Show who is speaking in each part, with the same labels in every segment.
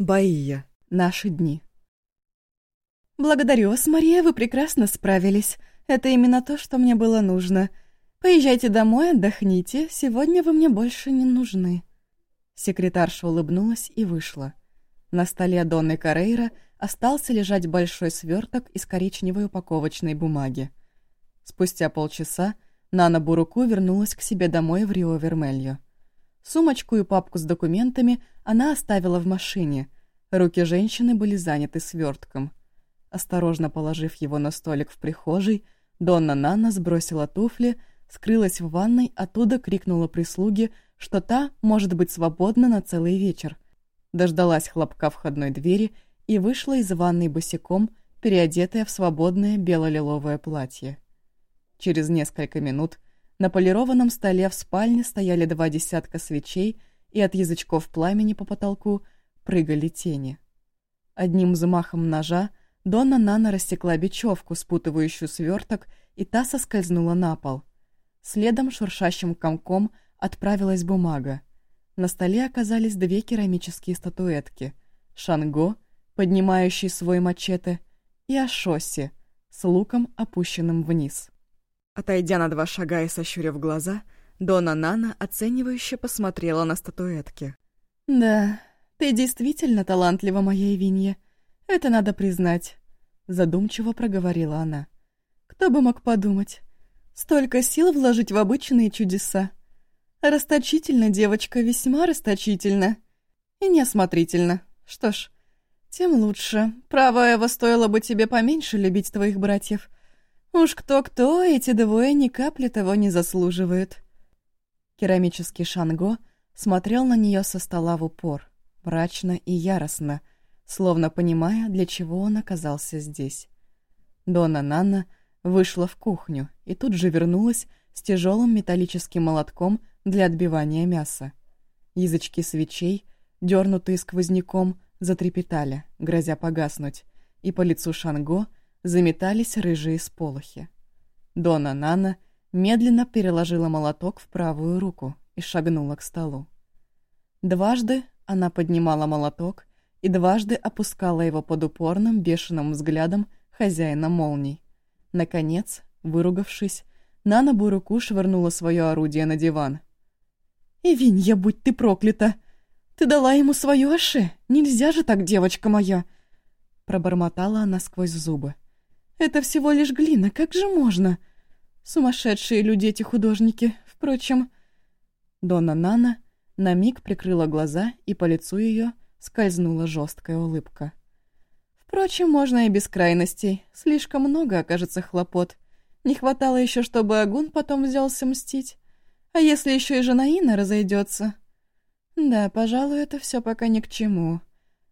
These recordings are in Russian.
Speaker 1: Баия. Наши дни.
Speaker 2: «Благодарю вас, Мария, вы прекрасно справились. Это именно то, что мне было нужно. Поезжайте домой, отдохните. Сегодня вы мне больше не нужны».
Speaker 1: Секретарша улыбнулась и вышла. На столе Донны Карейра остался лежать большой сверток из коричневой упаковочной бумаги. Спустя полчаса Нана Буруку вернулась к себе домой в Рио-Вермельо. Сумочку и папку с документами она оставила в машине. Руки женщины были заняты свертком. Осторожно положив его на столик в прихожей, Донна Нана сбросила туфли, скрылась в ванной, оттуда крикнула прислуге, что та может быть свободна на целый вечер. Дождалась хлопка входной двери и вышла из ванной босиком, переодетая в свободное бело-лиловое платье. Через несколько минут на полированном столе в спальне стояли два десятка свечей, и от язычков пламени по потолку прыгали тени. Одним взмахом ножа Донна Нана рассекла бечевку, спутывающую сверток, и та соскользнула на пол. Следом шуршащим комком отправилась бумага. На столе оказались две керамические статуэтки. Шанго, поднимающий свой мачете, и Ашоси с луком, опущенным вниз. Отойдя на два шага и сощурив глаза, Дона Нана оценивающе посмотрела на статуэтки.
Speaker 2: «Да, ты действительно талантлива, моя Винья. Это надо признать», — задумчиво проговорила она. «Кто бы мог подумать? Столько сил вложить в обычные чудеса. Расточительно, девочка, весьма расточительно. И неосмотрительно. Что ж, тем лучше. Право, Эва, стоило бы тебе поменьше любить твоих братьев». Уж кто-кто, эти двое ни капли того не заслуживают.
Speaker 1: Керамический Шанго смотрел на нее со стола в упор, мрачно и яростно, словно понимая, для чего он оказался здесь. Дона Нанна вышла в кухню и тут же вернулась с тяжелым металлическим молотком для отбивания мяса. Язычки свечей, дернутые сквозняком, затрепетали, грозя погаснуть, и по лицу Шанго — заметались рыжие сполохи. Дона Нана медленно переложила молоток в правую руку и шагнула к столу. Дважды она поднимала молоток и дважды опускала его под упорным бешеным взглядом хозяина молний. Наконец, выругавшись, Нана Буруку швырнула свое орудие на диван.
Speaker 2: «Ивинья, будь ты проклята! Ты дала ему свою аше! Нельзя же так, девочка моя!» Пробормотала она сквозь зубы. Это всего лишь глина, как же можно? Сумасшедшие люди эти художники. Впрочем, Дона Нана на миг прикрыла глаза, и по лицу ее скользнула жесткая улыбка. Впрочем, можно и без крайностей. Слишком много окажется хлопот. Не хватало еще, чтобы Агун потом взялся мстить. А если еще и жена Инна разойдется? Да, пожалуй, это все пока ни к чему.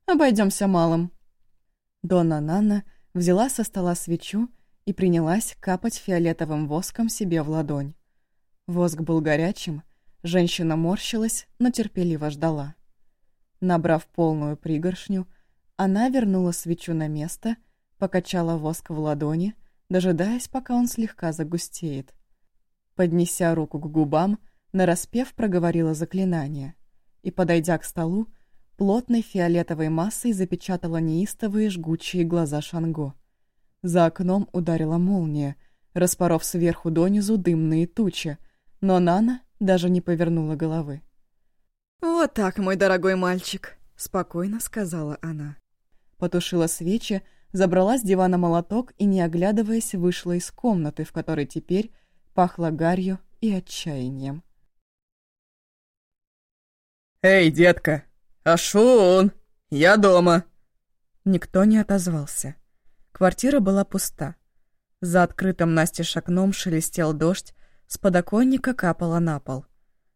Speaker 2: Обойдемся малым. Дона Нана — взяла со стола свечу и принялась капать фиолетовым воском себе в ладонь. Воск был горячим, женщина морщилась, но терпеливо ждала. Набрав полную пригоршню, она вернула свечу на место, покачала воск в ладони, дожидаясь, пока он слегка загустеет. Поднеся руку к губам, нараспев проговорила заклинание и, подойдя к столу, плотной фиолетовой массой запечатала неистовые жгучие глаза Шанго. За окном ударила молния, распоров сверху донизу дымные тучи, но Нана даже не повернула головы. «Вот так, мой дорогой мальчик», — спокойно сказала она.
Speaker 1: Потушила свечи, забрала с дивана молоток и, не оглядываясь, вышла из комнаты, в которой теперь пахло гарью и отчаянием.
Speaker 3: «Эй, детка, «Ашун! Я дома!»
Speaker 1: Никто не отозвался. Квартира была пуста. За открытым настежь окном шелестел дождь, с подоконника капало на пол.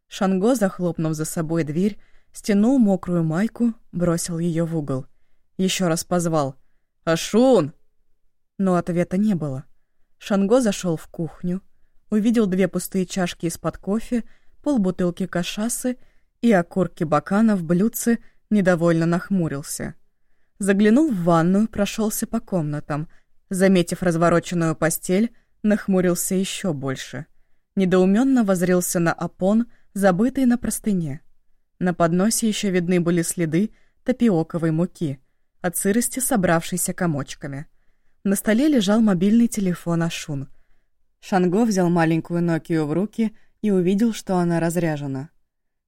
Speaker 1: Шанго, захлопнув за собой дверь, стянул мокрую майку, бросил ее в угол. Еще раз позвал «Ашун!» Но ответа не было. Шанго зашел в кухню, увидел две пустые чашки из-под кофе, полбутылки кашасы и окурки бакана в блюдце недовольно нахмурился. Заглянул в ванную, прошелся по комнатам. Заметив развороченную постель, нахмурился еще больше. Недоуменно возрился на опон, забытый на простыне. На подносе еще видны были следы тапиоковой муки, от сырости собравшейся комочками. На столе лежал мобильный телефон Ашун. Шанго взял маленькую Нокию в руки и увидел, что она разряжена.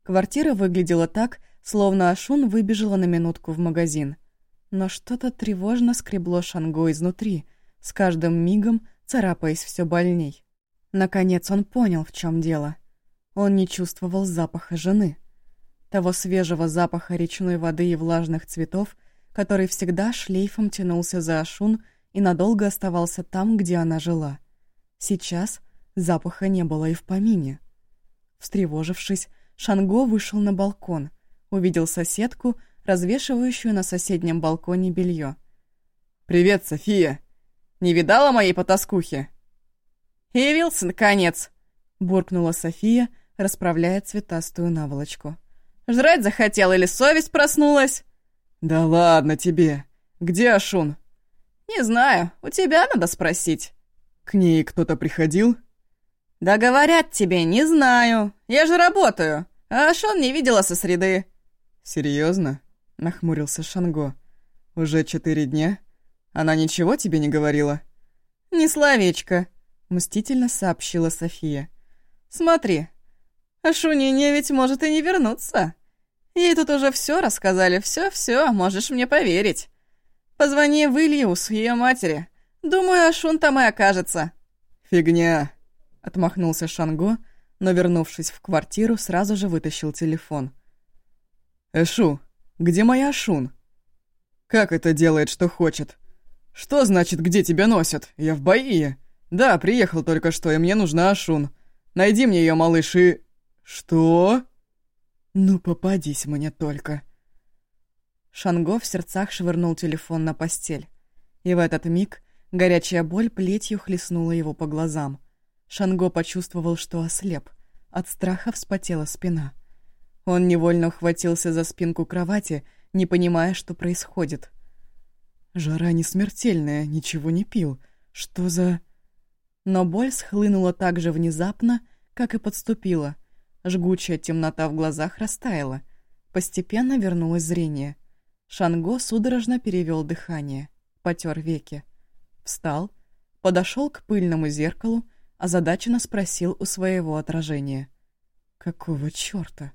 Speaker 1: Квартира выглядела так, словно Ашун выбежала на минутку в магазин. Но что-то тревожно скребло Шанго изнутри, с каждым мигом царапаясь все больней. Наконец он понял, в чем дело. Он не чувствовал запаха жены. Того свежего запаха речной воды и влажных цветов, который всегда шлейфом тянулся за Ашун и надолго оставался там, где она жила. Сейчас запаха не было и в помине. Встревожившись, Шанго вышел на балкон, увидел соседку, развешивающую на соседнем балконе белье.
Speaker 3: «Привет, София! Не видала моей потаскухи?»
Speaker 1: «Явился, наконец!» — буркнула София, расправляя цветастую наволочку. «Жрать захотел или совесть проснулась?»
Speaker 3: «Да ладно тебе! Где Ашун?»
Speaker 1: «Не знаю, у тебя надо спросить».
Speaker 3: «К ней кто-то приходил?»
Speaker 1: «Да говорят тебе, не знаю. Я же работаю, а Ашун не видела со среды».
Speaker 3: «Серьезно?» — нахмурился Шанго. «Уже четыре дня? Она ничего тебе не говорила?»
Speaker 1: «Ни словечко», — мстительно сообщила София. «Смотри, Ашунине ведь может и не вернуться. Ей тут уже все рассказали, все-все, можешь мне поверить. Позвони в Ильюс, ее матери. Думаю, Ашун там и окажется».
Speaker 3: «Фигня», —
Speaker 1: отмахнулся Шанго, но, вернувшись в квартиру, сразу же вытащил телефон.
Speaker 3: «Эшу, где моя Ашун?» «Как это делает, что хочет?» «Что значит, где тебя носят? Я в Баие. Да, приехал только что, и мне нужна Ашун. Найди мне ее, малыш, и...» «Что?» «Ну, попадись мне только».
Speaker 1: Шанго в сердцах швырнул телефон на постель. И в этот миг горячая боль плетью хлестнула его по глазам. Шанго почувствовал, что ослеп. От страха вспотела спина. Он невольно ухватился за спинку кровати, не понимая, что происходит.
Speaker 3: «Жара не смертельная, ничего не пил. Что за...»
Speaker 1: Но боль схлынула так же внезапно, как и подступила. Жгучая темнота в глазах растаяла. Постепенно вернулось зрение. Шанго судорожно перевел дыхание, потер веки. Встал, подошел к пыльному зеркалу, озадаченно спросил у своего отражения. «Какого чёрта?»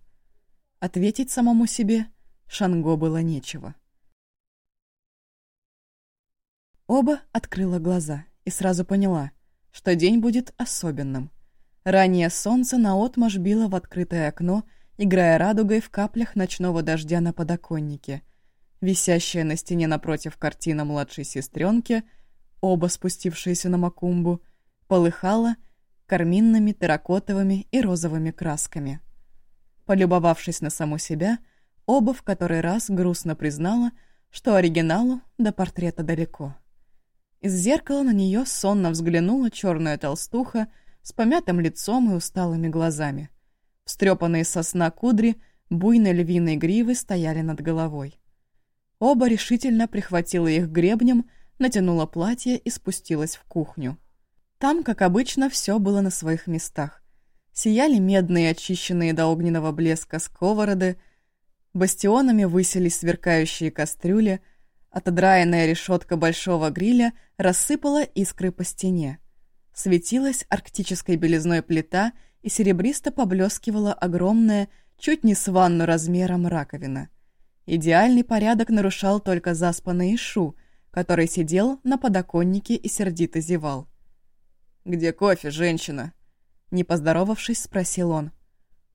Speaker 1: Ответить самому себе Шанго было нечего. Оба открыла глаза и сразу поняла, что день будет особенным. Ранее солнце наотмашь било в открытое окно, играя радугой в каплях ночного дождя на подоконнике. Висящая на стене напротив картина младшей сестренки, оба спустившиеся на макумбу, полыхала карминными, терракотовыми и розовыми красками. Полюбовавшись на саму себя, оба в который раз грустно признала, что оригиналу до портрета далеко. Из зеркала на нее сонно взглянула черная толстуха с помятым лицом и усталыми глазами. Встрепанные сосна кудри буйной львиной гривы стояли над головой. Оба решительно прихватила их гребнем, натянула платье и спустилась в кухню. Там, как обычно, все было на своих местах. Сияли медные, очищенные до огненного блеска сковороды, бастионами высились сверкающие кастрюли, отодраенная решетка большого гриля рассыпала искры по стене. Светилась арктической белизной плита и серебристо поблескивала огромная, чуть не с ванну размером раковина. Идеальный порядок нарушал только заспанный Ишу, который сидел на подоконнике и сердито зевал.
Speaker 3: «Где кофе, женщина?»
Speaker 1: Не поздоровавшись, спросил он.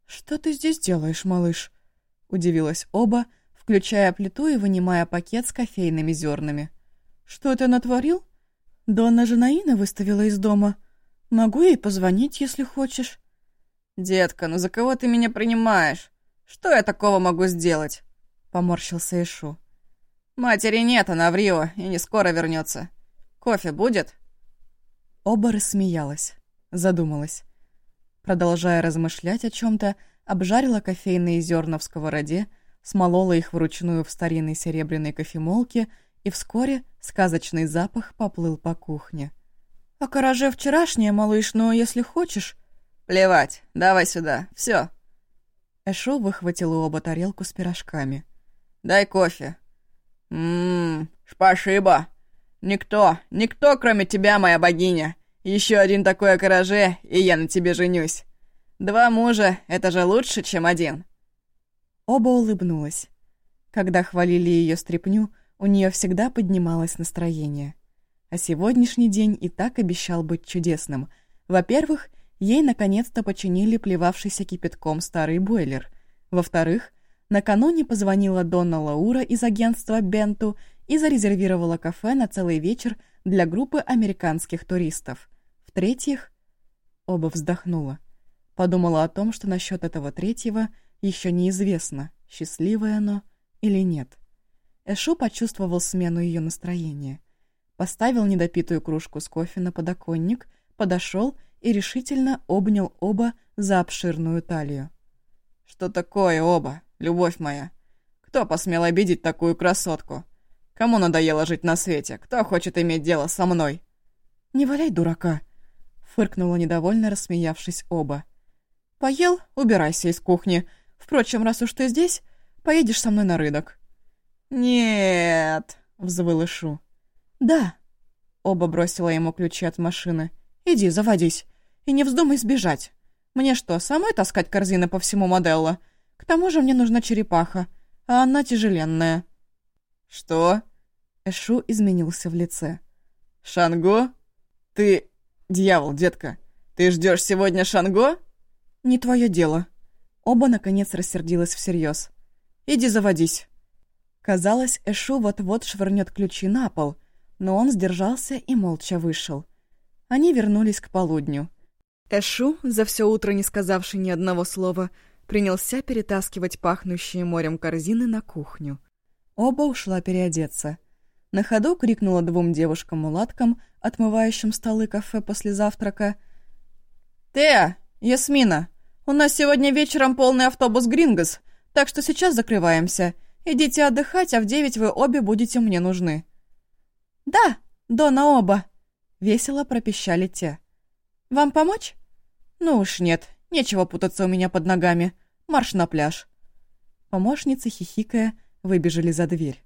Speaker 1: «Что ты здесь делаешь, малыш?» Удивилась оба, включая плиту и вынимая пакет с кофейными зернами. «Что ты натворил?» «Донна Жанаина выставила из дома. Могу ей позвонить, если хочешь».
Speaker 3: «Детка, ну за кого ты меня принимаешь? Что я такого могу сделать?» Поморщился Ишу. «Матери нет, она в Рио и не скоро вернется. Кофе будет?»
Speaker 1: Оба рассмеялась, задумалась. Продолжая размышлять о чем-то, обжарила кофейные зерна в сковороде, смолола их вручную в старинной серебряной кофемолке, и вскоре сказочный запах поплыл по кухне. «А караже вчерашнее, малыш, но если хочешь...»
Speaker 3: «Плевать, давай сюда, все.
Speaker 1: Эшо выхватил у оба тарелку с пирожками.
Speaker 3: дай кофе». «Ммм, спасибо. Никто, никто, кроме тебя, моя богиня. Еще один такой окороже, и я на тебе женюсь. Два мужа — это же лучше, чем один».
Speaker 1: Оба улыбнулась. Когда хвалили ее стряпню, у нее всегда поднималось настроение. А сегодняшний день и так обещал быть чудесным. Во-первых, ей наконец-то починили плевавшийся кипятком старый бойлер. Во-вторых, накануне позвонила Донна Лаура из агентства «Бенту» и зарезервировала кафе на целый вечер для группы американских туристов. В-третьих, оба вздохнула. Подумала о том, что насчет этого третьего еще неизвестно, счастливое оно или нет. Эшу почувствовал смену ее настроения. Поставил недопитую кружку с кофе на подоконник, подошел и решительно обнял оба за обширную талию. «Что такое оба, любовь моя? Кто посмел обидеть такую красотку? Кому надоело жить на свете? Кто хочет иметь дело со мной?» «Не валяй дурака!» — фыркнула недовольно, рассмеявшись оба. «Поел? Убирайся из кухни. Впрочем, раз уж ты здесь, поедешь со мной на рынок».
Speaker 3: «Нет!» — взвыл Ишу.
Speaker 1: «Да». Оба бросила ему ключи от машины. «Иди, заводись. И не вздумай сбежать. Мне что, самой таскать корзины по всему Моделло? К тому же мне нужна черепаха, а она тяжеленная».
Speaker 3: «Что?»
Speaker 1: Эшу изменился в лице.
Speaker 3: «Шанго? Ты... Дьявол, детка, ты ждешь сегодня Шанго?»
Speaker 1: «Не твое дело». Оба, наконец, рассердилась всерьез. «Иди заводись». Казалось, Эшу вот-вот швырнет ключи на пол, но он сдержался и молча вышел. Они вернулись к полудню. Эшу, за все утро не сказавший ни одного слова, принялся перетаскивать пахнущие морем корзины на кухню. Оба ушла переодеться. На ходу крикнула двум девушкам-мулаткам, отмывающим столы кафе после завтрака.
Speaker 2: «Теа! Ясмина! У нас сегодня вечером полный автобус Грингос, так что сейчас закрываемся. Идите отдыхать, а в девять вы обе будете мне нужны».
Speaker 1: «Да, Дона оба!» — весело пропищали те. «Вам помочь?» «Ну уж нет, нечего путаться у меня под ногами. Марш на пляж». Помощницы, хихикая, выбежали за дверь.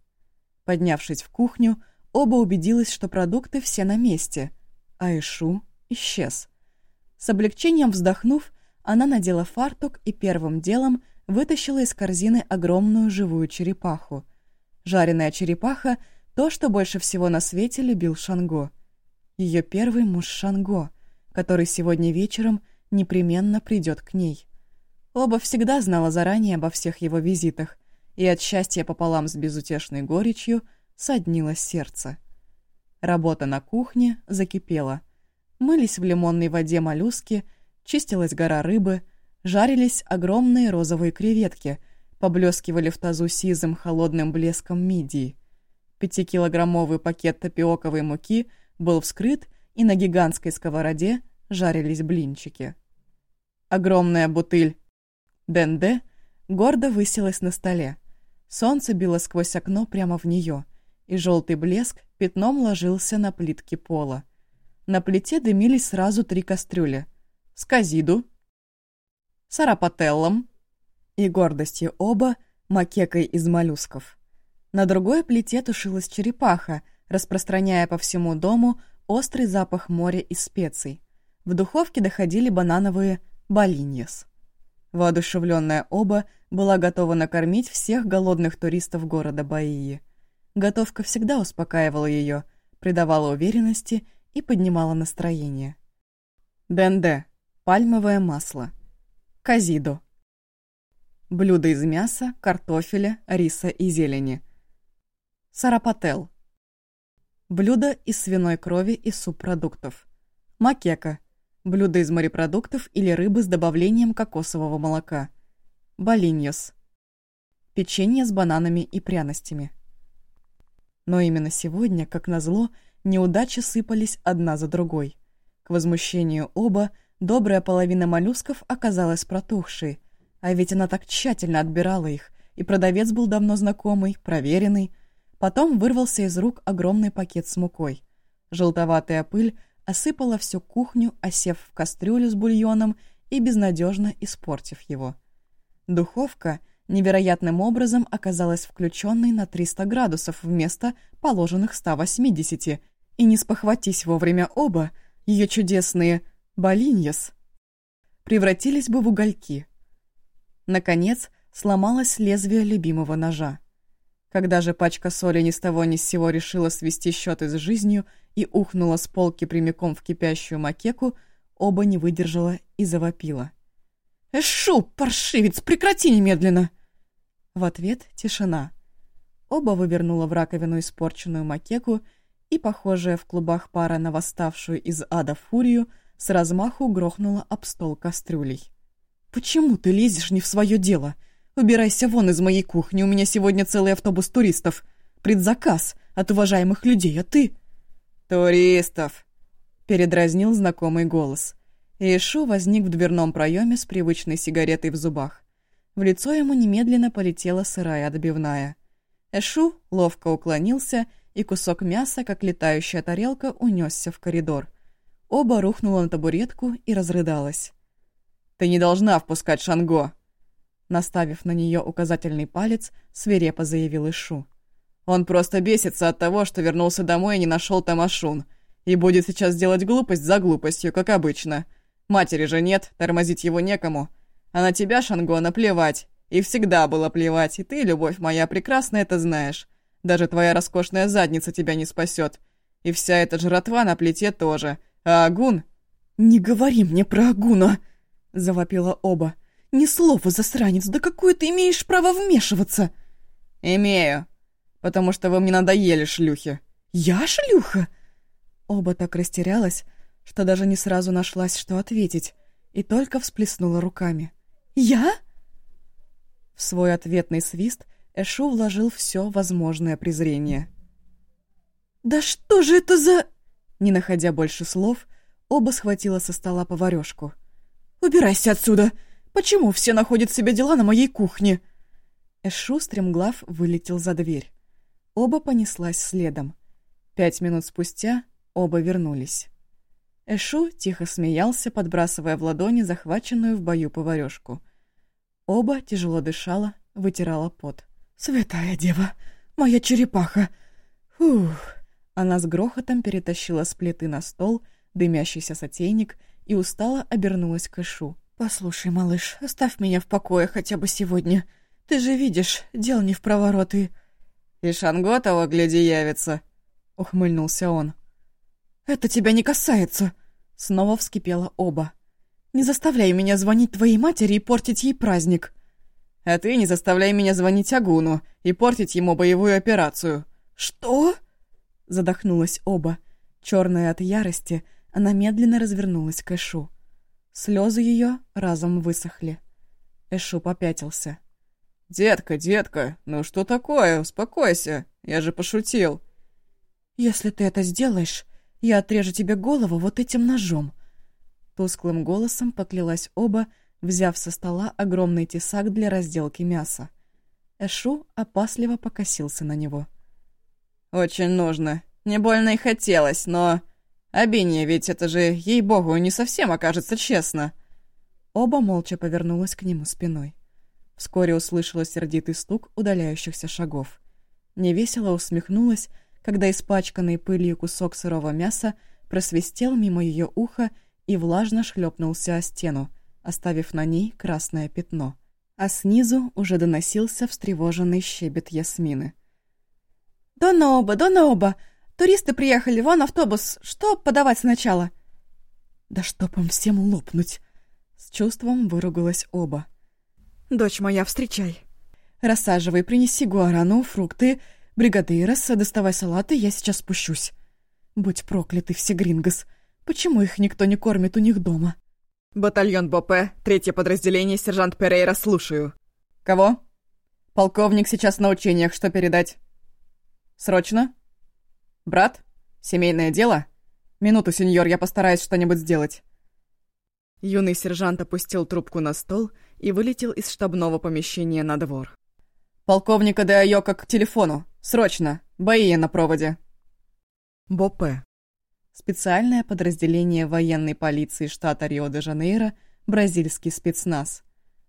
Speaker 1: Поднявшись в кухню, оба убедилась, что продукты все на месте, а Ишу исчез. С облегчением вздохнув, она надела фартук и первым делом вытащила из корзины огромную живую черепаху. Жареная черепаха — то, что больше всего на свете любил Шанго. Ее первый муж Шанго, который сегодня вечером непременно придет к ней. Оба всегда знала заранее обо всех его визитах, и от счастья пополам с безутешной горечью соднилось сердце. Работа на кухне закипела. Мылись в лимонной воде моллюски, чистилась гора рыбы — жарились огромные розовые креветки, поблескивали в тазу сизым холодным блеском мидии. Пятикилограммовый пакет тапиоковой муки был вскрыт, и на гигантской сковороде жарились блинчики. Огромная бутыль Денде гордо высилась на столе. Солнце било сквозь окно прямо в нее, и желтый блеск пятном ложился на плитки пола. На плите дымились сразу три кастрюли. Сказиду, сарапателлом и гордостью оба макекой из моллюсков. На другой плите тушилась черепаха, распространяя по всему дому острый запах моря и специй. В духовке доходили банановые балиньес. Воодушевленная оба была готова накормить всех голодных туристов города Баии. Готовка всегда успокаивала ее, придавала уверенности и поднимала настроение. Денде. Пальмовое масло. Казидо. Блюдо из мяса, картофеля, риса и зелени. Сарапател. Блюдо из свиной крови и субпродуктов. Макека. Блюдо из морепродуктов или рыбы с добавлением кокосового молока. Болиньос. Печенье с бананами и пряностями. Но именно сегодня, как назло, неудачи сыпались одна за другой. К возмущению оба – Добрая половина моллюсков оказалась протухшей, а ведь она так тщательно отбирала их, и продавец был давно знакомый, проверенный. Потом вырвался из рук огромный пакет с мукой. Желтоватая пыль осыпала всю кухню, осев в кастрюлю с бульоном и безнадежно испортив его. Духовка, невероятным образом оказалась включенной на 300 градусов вместо положенных 180, и не спохватись вовремя оба, ее чудесные «болиньяс» превратились бы в угольки. Наконец, сломалось лезвие любимого ножа. Когда же пачка соли ни с того ни с сего решила свести счеты с жизнью и ухнула с полки прямиком в кипящую макеку, оба не выдержала и завопила. «Эшу, паршивец, прекрати немедленно!» В ответ тишина. Оба вывернула в раковину испорченную макеку и, похожая в клубах пара на восставшую из ада фурию, с размаху грохнула об стол кастрюлей. «Почему ты лезешь не в свое дело? Убирайся вон из моей кухни, у меня сегодня целый автобус туристов. Предзаказ от уважаемых людей, а ты...»
Speaker 3: «Туристов!»
Speaker 1: — передразнил знакомый голос. Ишу возник в дверном проеме с привычной сигаретой в зубах. В лицо ему немедленно полетела сырая отбивная. Эшу ловко уклонился, и кусок мяса, как летающая тарелка, унесся в коридор. Оба рухнула на табуретку и разрыдалась. «Ты не должна впускать Шанго!» Наставив на нее указательный палец, свирепо заявил Ишу. «Он просто бесится от того, что вернулся домой и не нашел там Ашун, и будет сейчас делать глупость за глупостью, как обычно. Матери же нет, тормозить его некому. А на тебя, Шанго, наплевать. И всегда было плевать, и ты, любовь моя, прекрасно это знаешь. Даже твоя роскошная задница тебя не спасет. И вся эта жратва на плите тоже. А Агун...»
Speaker 2: «Не говори мне про Агуна!» — завопила оба. «Ни слова, засранец, да какое ты имеешь право вмешиваться?»
Speaker 3: «Имею, потому что вы мне надоели, шлюхи».
Speaker 2: «Я шлюха?»
Speaker 1: Оба так растерялась, что даже не сразу нашлась, что ответить, и только всплеснула руками.
Speaker 2: «Я?»
Speaker 1: В свой ответный свист Эшу вложил все возможное презрение.
Speaker 2: «Да что же это за...»
Speaker 1: Не находя больше слов, оба схватила со стола поварёшку.
Speaker 2: «Убирайся отсюда! Почему все находят себе дела на моей кухне?»
Speaker 1: Эшу стремглав вылетел за дверь. Оба понеслась следом. Пять минут спустя оба вернулись. Эшу тихо смеялся, подбрасывая в ладони захваченную в бою поварёшку. Оба тяжело дышала, вытирала пот.
Speaker 2: «Святая дева! Моя черепаха! Фух!»
Speaker 1: Она с грохотом перетащила с плиты на стол дымящийся сотейник и устало обернулась к Ишу.
Speaker 2: «Послушай, малыш, оставь меня в покое хотя бы сегодня. Ты же видишь, дел не в проворот и...»
Speaker 3: «И Шанготова, гляди, явится», — ухмыльнулся он.
Speaker 2: «Это тебя не касается!» Снова вскипела оба. «Не заставляй меня звонить твоей матери и портить ей праздник!»
Speaker 3: «А ты не заставляй меня звонить Агуну и портить ему боевую операцию!»
Speaker 2: «Что?»
Speaker 1: Задохнулась оба. Черная от ярости, она медленно развернулась к Эшу. Слезы ее разом высохли. Эшу попятился.
Speaker 3: «Детка, детка, ну что такое? Успокойся, я же пошутил».
Speaker 2: «Если ты это сделаешь, я отрежу тебе голову вот этим ножом».
Speaker 1: Тусклым голосом поклялась оба, взяв со стола огромный тесак для разделки мяса. Эшу опасливо покосился на него.
Speaker 3: «Очень нужно. Не больно и хотелось, но... Обинья, ведь это же, ей-богу, не совсем окажется честно».
Speaker 1: Оба молча повернулась к нему спиной. Вскоре услышала сердитый стук удаляющихся шагов. Невесело усмехнулась, когда испачканный пылью кусок сырого мяса просвистел мимо ее уха и влажно шлепнулся о стену, оставив на ней красное пятно. А снизу уже доносился встревоженный щебет Ясмины.
Speaker 2: «Доноба, Доноба! Туристы приехали, вон автобус. Что подавать сначала?»
Speaker 1: «Да чтоб им всем лопнуть!» С чувством выругалась оба.
Speaker 2: «Дочь моя, встречай!»
Speaker 1: «Рассаживай, принеси гуарану, фрукты, бригадейрос, доставай салаты, я сейчас спущусь. Будь прокляты все грингос. Почему их никто не кормит у них дома?»
Speaker 3: «Батальон БП, третье подразделение, сержант Перейра, слушаю». «Кого?» «Полковник сейчас на учениях, что передать?» «Срочно?» «Брат? Семейное дело?» «Минуту, сеньор, я постараюсь что-нибудь сделать». Юный сержант опустил трубку на стол и вылетел из штабного помещения на двор. «Полковника де Айока к телефону! Срочно! Бои на проводе!» БОП. Специальное подразделение военной полиции штата Рио-де-Жанейро, бразильский спецназ.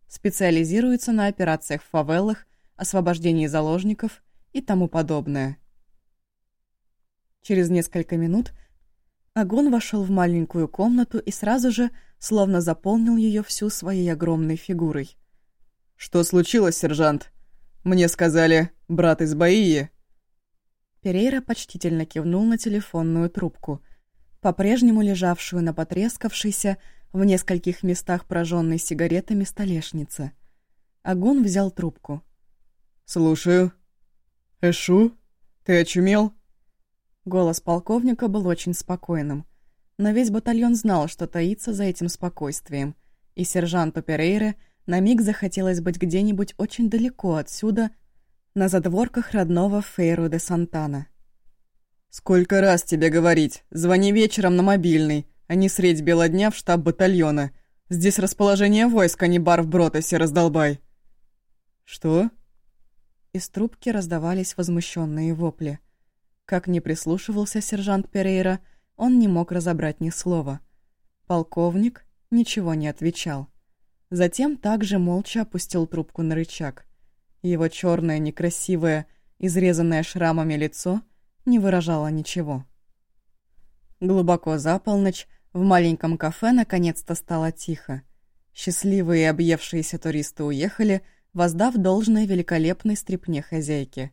Speaker 1: Специализируется на операциях в фавелах, освобождении заложников и тому подобное. Через несколько минут Агон вошел в маленькую комнату и сразу же словно заполнил ее всю своей огромной фигурой.
Speaker 3: «Что случилось, сержант? Мне сказали, брат из Баии».
Speaker 1: Перейра почтительно кивнул на телефонную трубку, по-прежнему лежавшую на потрескавшейся, в нескольких местах прожженной сигаретами столешнице. Агун взял трубку.
Speaker 3: «Слушаю. Эшу, ты очумел?»
Speaker 1: Голос полковника был очень спокойным, но весь батальон знал, что таится за этим спокойствием, и сержанту Перейре на миг захотелось быть где-нибудь очень далеко отсюда, на задворках родного Фейру де Сантана.
Speaker 3: «Сколько раз тебе говорить? Звони вечером на мобильный, а не средь бела дня в штаб батальона. Здесь расположение войск, а не бар в Бротосе, раздолбай». «Что?»
Speaker 1: Из трубки раздавались возмущенные вопли. Как ни прислушивался сержант Перейра, он не мог разобрать ни слова. Полковник ничего не отвечал. Затем также молча опустил трубку на рычаг. Его черное, некрасивое, изрезанное шрамами лицо не выражало ничего. Глубоко за полночь в маленьком кафе наконец-то стало тихо. Счастливые и объевшиеся туристы уехали, воздав должное великолепной стрипне хозяйки.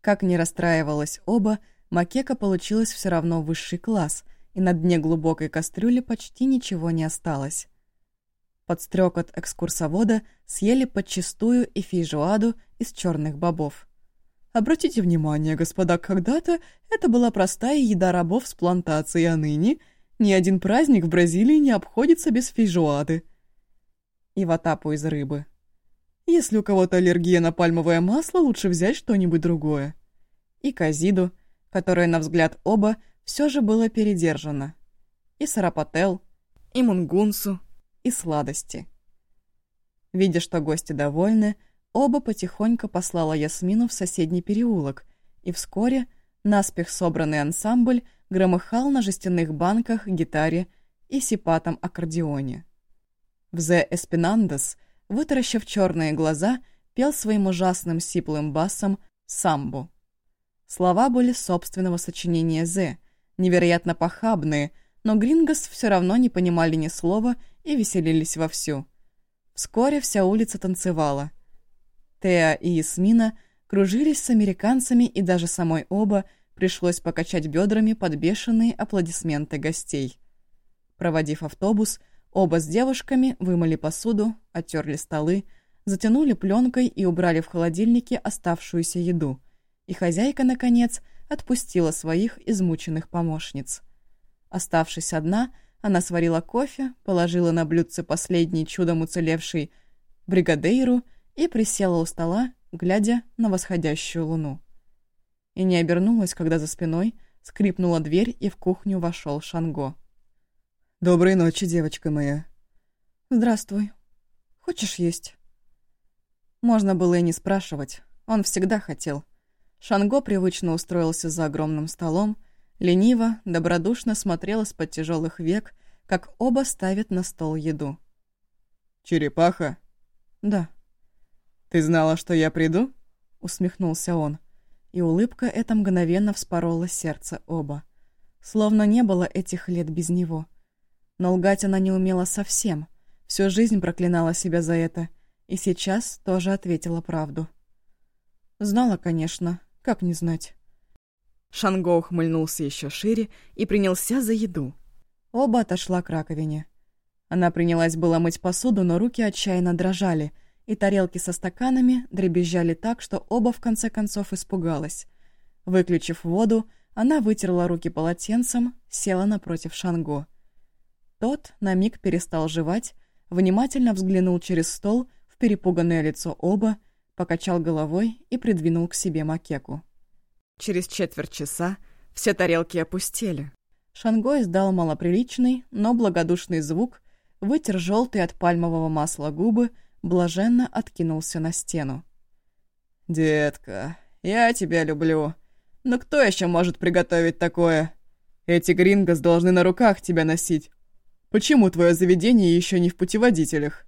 Speaker 1: Как ни расстраивалась оба, макека получилась все равно высший класс, и на дне глубокой кастрюли почти ничего не осталось. Под стрекот экскурсовода съели подчистую и фейжуаду из черных бобов. Обратите внимание, господа, когда-то это была простая еда рабов с плантации, а ныне ни один праздник в Бразилии не обходится без фейжуады. И ватапу из рыбы. Если у кого-то аллергия на пальмовое масло, лучше взять что-нибудь другое. И казиду, которое, на взгляд оба, все же было передержано. И сарапател, и мунгунсу, и сладости. Видя, что гости довольны, оба потихоньку послала Ясмину в соседний переулок, и вскоре наспех собранный ансамбль громыхал на жестяных банках, гитаре и сипатом аккордеоне. В «Зе Эспинандес», вытаращив черные глаза, пел своим ужасным сиплым басом «Самбу». Слова были собственного сочинения Зе, невероятно похабные, но Грингос все равно не понимали ни слова и веселились вовсю. Вскоре вся улица танцевала. Теа и Ясмина кружились с американцами, и даже самой оба пришлось покачать бедрами под бешеные аплодисменты гостей. Проводив автобус, оба с девушками вымыли посуду, оттерли столы, затянули пленкой и убрали в холодильнике оставшуюся еду. И хозяйка, наконец, отпустила своих измученных помощниц. Оставшись одна, она сварила кофе, положила на блюдце последний чудом уцелевший бригадейру и присела у стола, глядя на восходящую луну. И не обернулась, когда за спиной скрипнула дверь, и в кухню вошел Шанго.
Speaker 3: «Доброй ночи, девочка моя».
Speaker 1: «Здравствуй. Хочешь есть?» Можно было и не спрашивать. Он всегда хотел. Шанго привычно устроился за огромным столом, лениво, добродушно смотрел из-под тяжелых век, как оба ставят на стол еду.
Speaker 3: «Черепаха?»
Speaker 1: «Да».
Speaker 3: «Ты знала, что я приду?»
Speaker 1: — усмехнулся он. И улыбка эта мгновенно вспорола сердце оба. Словно не было этих лет без него. Но лгать она не умела совсем. Всю жизнь проклинала себя за это. И сейчас тоже ответила правду. Знала, конечно. Как не знать? Шанго ухмыльнулся еще шире и принялся за еду. Оба отошла к раковине. Она принялась было мыть посуду, но руки отчаянно дрожали, и тарелки со стаканами дребезжали так, что оба в конце концов испугалась. Выключив воду, она вытерла руки полотенцем, села напротив Шанго. Тот на миг перестал жевать, внимательно взглянул через стол в перепуганное лицо оба, покачал головой и придвинул к себе макеку. Через четверть часа все тарелки опустели. Шанго издал малоприличный, но благодушный звук, вытер желтый от пальмового масла губы, блаженно откинулся на стену.
Speaker 3: «Детка, я тебя люблю. Но кто еще может приготовить такое? Эти грингос должны на руках тебя носить. Почему твое заведение еще не в путеводителях?»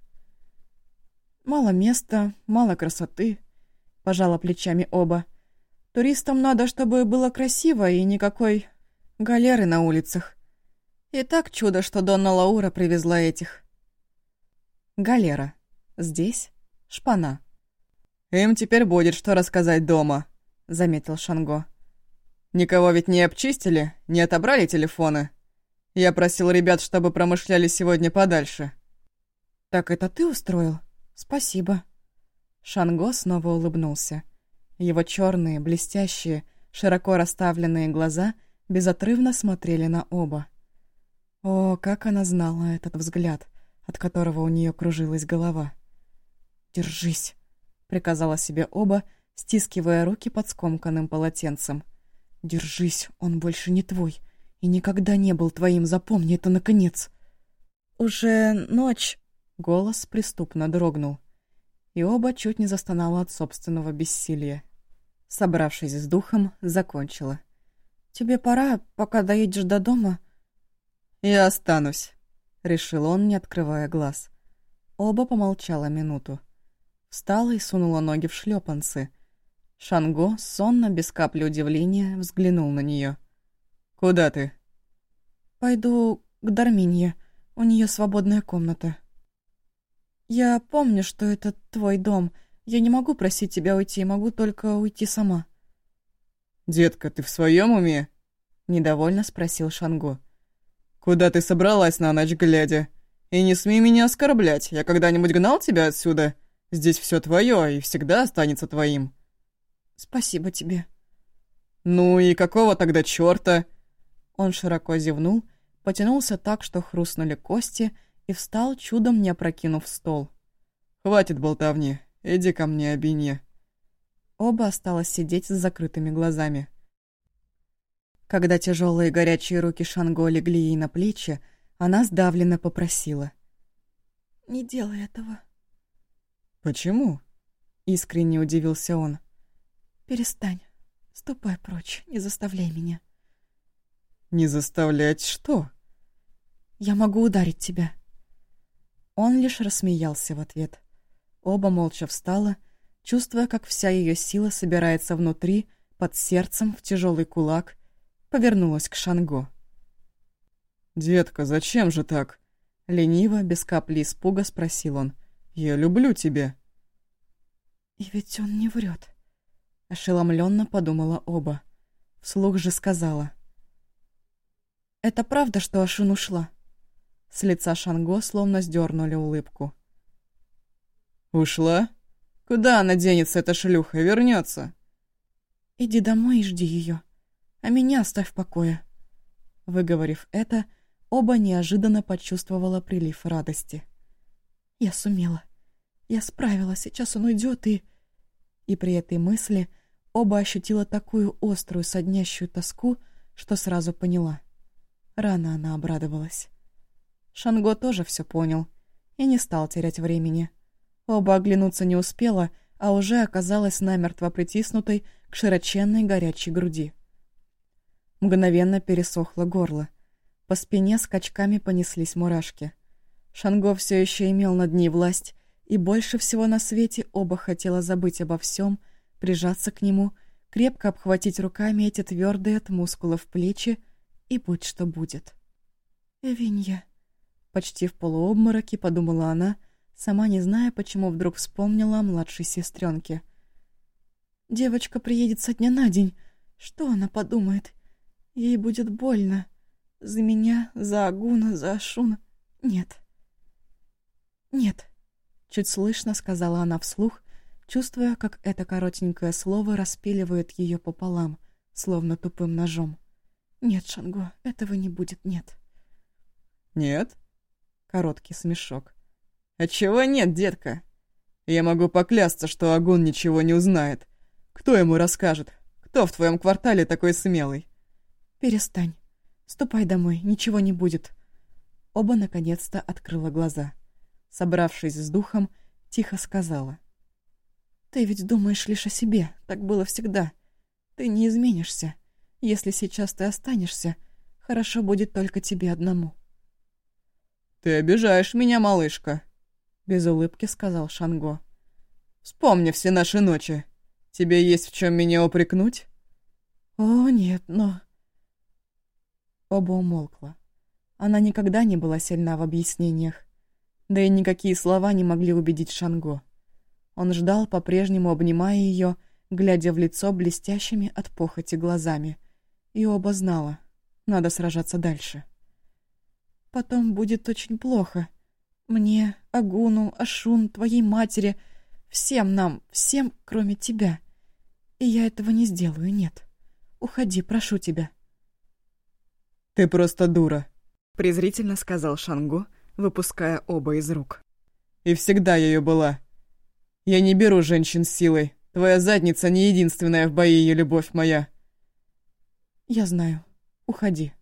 Speaker 2: Мало места, мало красоты. Пожала плечами оба. Туристам надо, чтобы было красиво и никакой галеры на улицах. И так чудо, что Донна Лаура привезла этих. Галера. Здесь шпана.
Speaker 3: «Им теперь будет что рассказать дома», — заметил Шанго. «Никого ведь не обчистили, не отобрали телефоны. Я просил ребят, чтобы промышляли сегодня подальше».
Speaker 2: «Так это ты устроил? Спасибо». Шанго снова улыбнулся. Его черные, блестящие, широко расставленные глаза безотрывно смотрели на оба. О, как она знала этот взгляд, от которого у нее кружилась голова. «Держись», — приказала себе оба, стискивая руки под скомканным полотенцем. «Держись, он больше не твой и никогда не был твоим, запомни это, наконец!» «Уже ночь», — голос преступно дрогнул и оба чуть не застонала от собственного бессилия. Собравшись с духом, закончила. «Тебе пора, пока доедешь до дома».
Speaker 3: «Я останусь», — решил он, не открывая глаз.
Speaker 2: Оба помолчала минуту. Встала и сунула ноги в шлепанцы. Шанго, сонно, без капли удивления, взглянул на нее.
Speaker 3: «Куда ты?»
Speaker 2: «Пойду к Дарминье. У нее свободная комната». «Я помню, что это твой дом. Я не могу просить тебя уйти, могу только уйти сама».
Speaker 3: «Детка, ты в своем уме?» — недовольно спросил Шанго. «Куда ты собралась на ночь глядя? И не смей меня оскорблять. Я когда-нибудь гнал тебя отсюда? Здесь все твое и всегда останется твоим».
Speaker 2: «Спасибо тебе».
Speaker 3: «Ну и какого тогда черта?»
Speaker 2: Он широко зевнул, потянулся так, что хрустнули кости — и встал, чудом не опрокинув стол.
Speaker 3: «Хватит болтовни, иди ко мне, Абинья».
Speaker 2: Оба осталось сидеть с закрытыми глазами. Когда тяжелые горячие руки Шанго легли ей на плечи, она сдавленно попросила. «Не делай этого».
Speaker 3: «Почему?» — искренне удивился он.
Speaker 2: «Перестань. Ступай прочь, не заставляй меня».
Speaker 3: «Не заставлять что?»
Speaker 2: «Я могу ударить тебя». Он лишь рассмеялся в ответ. Оба молча встала, чувствуя, как вся ее сила собирается внутри, под сердцем, в тяжелый кулак, повернулась к Шанго.
Speaker 3: «Детка, зачем же так?»
Speaker 2: Лениво, без капли испуга, спросил он.
Speaker 3: «Я люблю тебя».
Speaker 2: «И ведь он не врет», — ошеломленно подумала оба. Вслух же сказала. «Это правда, что Ашин ушла?» С лица Шанго словно сдернули улыбку.
Speaker 3: «Ушла? Куда она денется, эта шлюха, вернется?
Speaker 2: «Иди домой и жди ее, а меня оставь в покое». Выговорив это, оба неожиданно почувствовала прилив радости. «Я сумела. Я справилась, сейчас он уйдет и...» И при этой мысли оба ощутила такую острую соднящую тоску, что сразу поняла. Рано она обрадовалась. Шанго тоже все понял и не стал терять времени. Оба оглянуться не успела, а уже оказалась намертво притиснутой к широченной горячей груди. Мгновенно пересохло горло. По спине скачками понеслись мурашки. Шанго все еще имел над ней власть, и больше всего на свете оба хотела забыть обо всем, прижаться к нему, крепко обхватить руками эти твердые от мускулов плечи, и будь что будет. «Эвинья», Почти в полуобмороке подумала она, сама не зная, почему вдруг вспомнила о младшей сестренке. «Девочка приедет со дня на день. Что она подумает? Ей будет больно. За меня, за Агуна, за Ашуна. Нет. Нет», — чуть слышно сказала она вслух, чувствуя, как это коротенькое слово распиливает ее пополам, словно тупым ножом. «Нет, Шанго, этого не будет, нет».
Speaker 3: «Нет?»
Speaker 2: Короткий смешок.
Speaker 3: «Отчего нет, детка? Я могу поклясться, что Агун ничего не узнает. Кто ему расскажет? Кто в твоем квартале такой смелый?»
Speaker 2: «Перестань. Ступай домой, ничего не будет». Оба наконец-то открыла глаза. Собравшись с духом, тихо сказала. «Ты ведь думаешь лишь о себе, так было всегда. Ты не изменишься. Если сейчас ты останешься, хорошо будет только тебе одному».
Speaker 3: «Ты обижаешь меня, малышка».
Speaker 1: без улыбки сказал Шанго.
Speaker 3: «Вспомни все наши ночи. Тебе есть в чем меня упрекнуть?»
Speaker 1: «О, нет, но...» Оба умолкла. Она никогда не была сильна в объяснениях. Да и никакие слова не могли убедить Шанго. Он ждал, по-прежнему обнимая ее, глядя в лицо блестящими от похоти глазами. И оба знала, надо сражаться дальше. «Потом будет очень плохо», мне, Агуну, Ашун, твоей матери, всем нам, всем, кроме тебя. И я этого не сделаю, нет. Уходи, прошу тебя».
Speaker 3: «Ты просто дура», —
Speaker 1: презрительно сказал Шангу, выпуская оба из рук.
Speaker 3: «И всегда ее была. Я не беру женщин силой. Твоя задница не единственная в бою, любовь моя».
Speaker 1: «Я знаю. Уходи».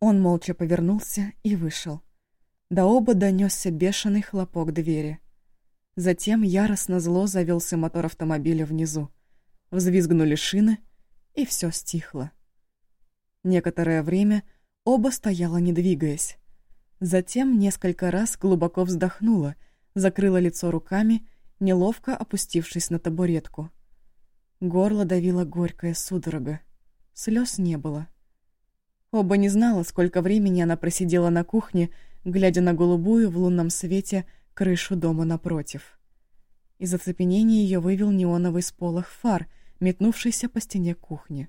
Speaker 1: Он молча повернулся и вышел. До оба донесся бешеный хлопок двери. Затем яростно зло завелся мотор автомобиля внизу. Взвизгнули шины, и все стихло. Некоторое время оба стояла, не двигаясь. Затем несколько раз глубоко вздохнула, закрыла лицо руками, неловко опустившись на табуретку. Горло давило горькая судорога. Слез не было. Оба не знала, сколько времени она просидела на кухне, глядя на голубую в лунном свете крышу дома напротив. Из оцепенения ее вывел неоновый сполох фар, метнувшийся по стене кухни.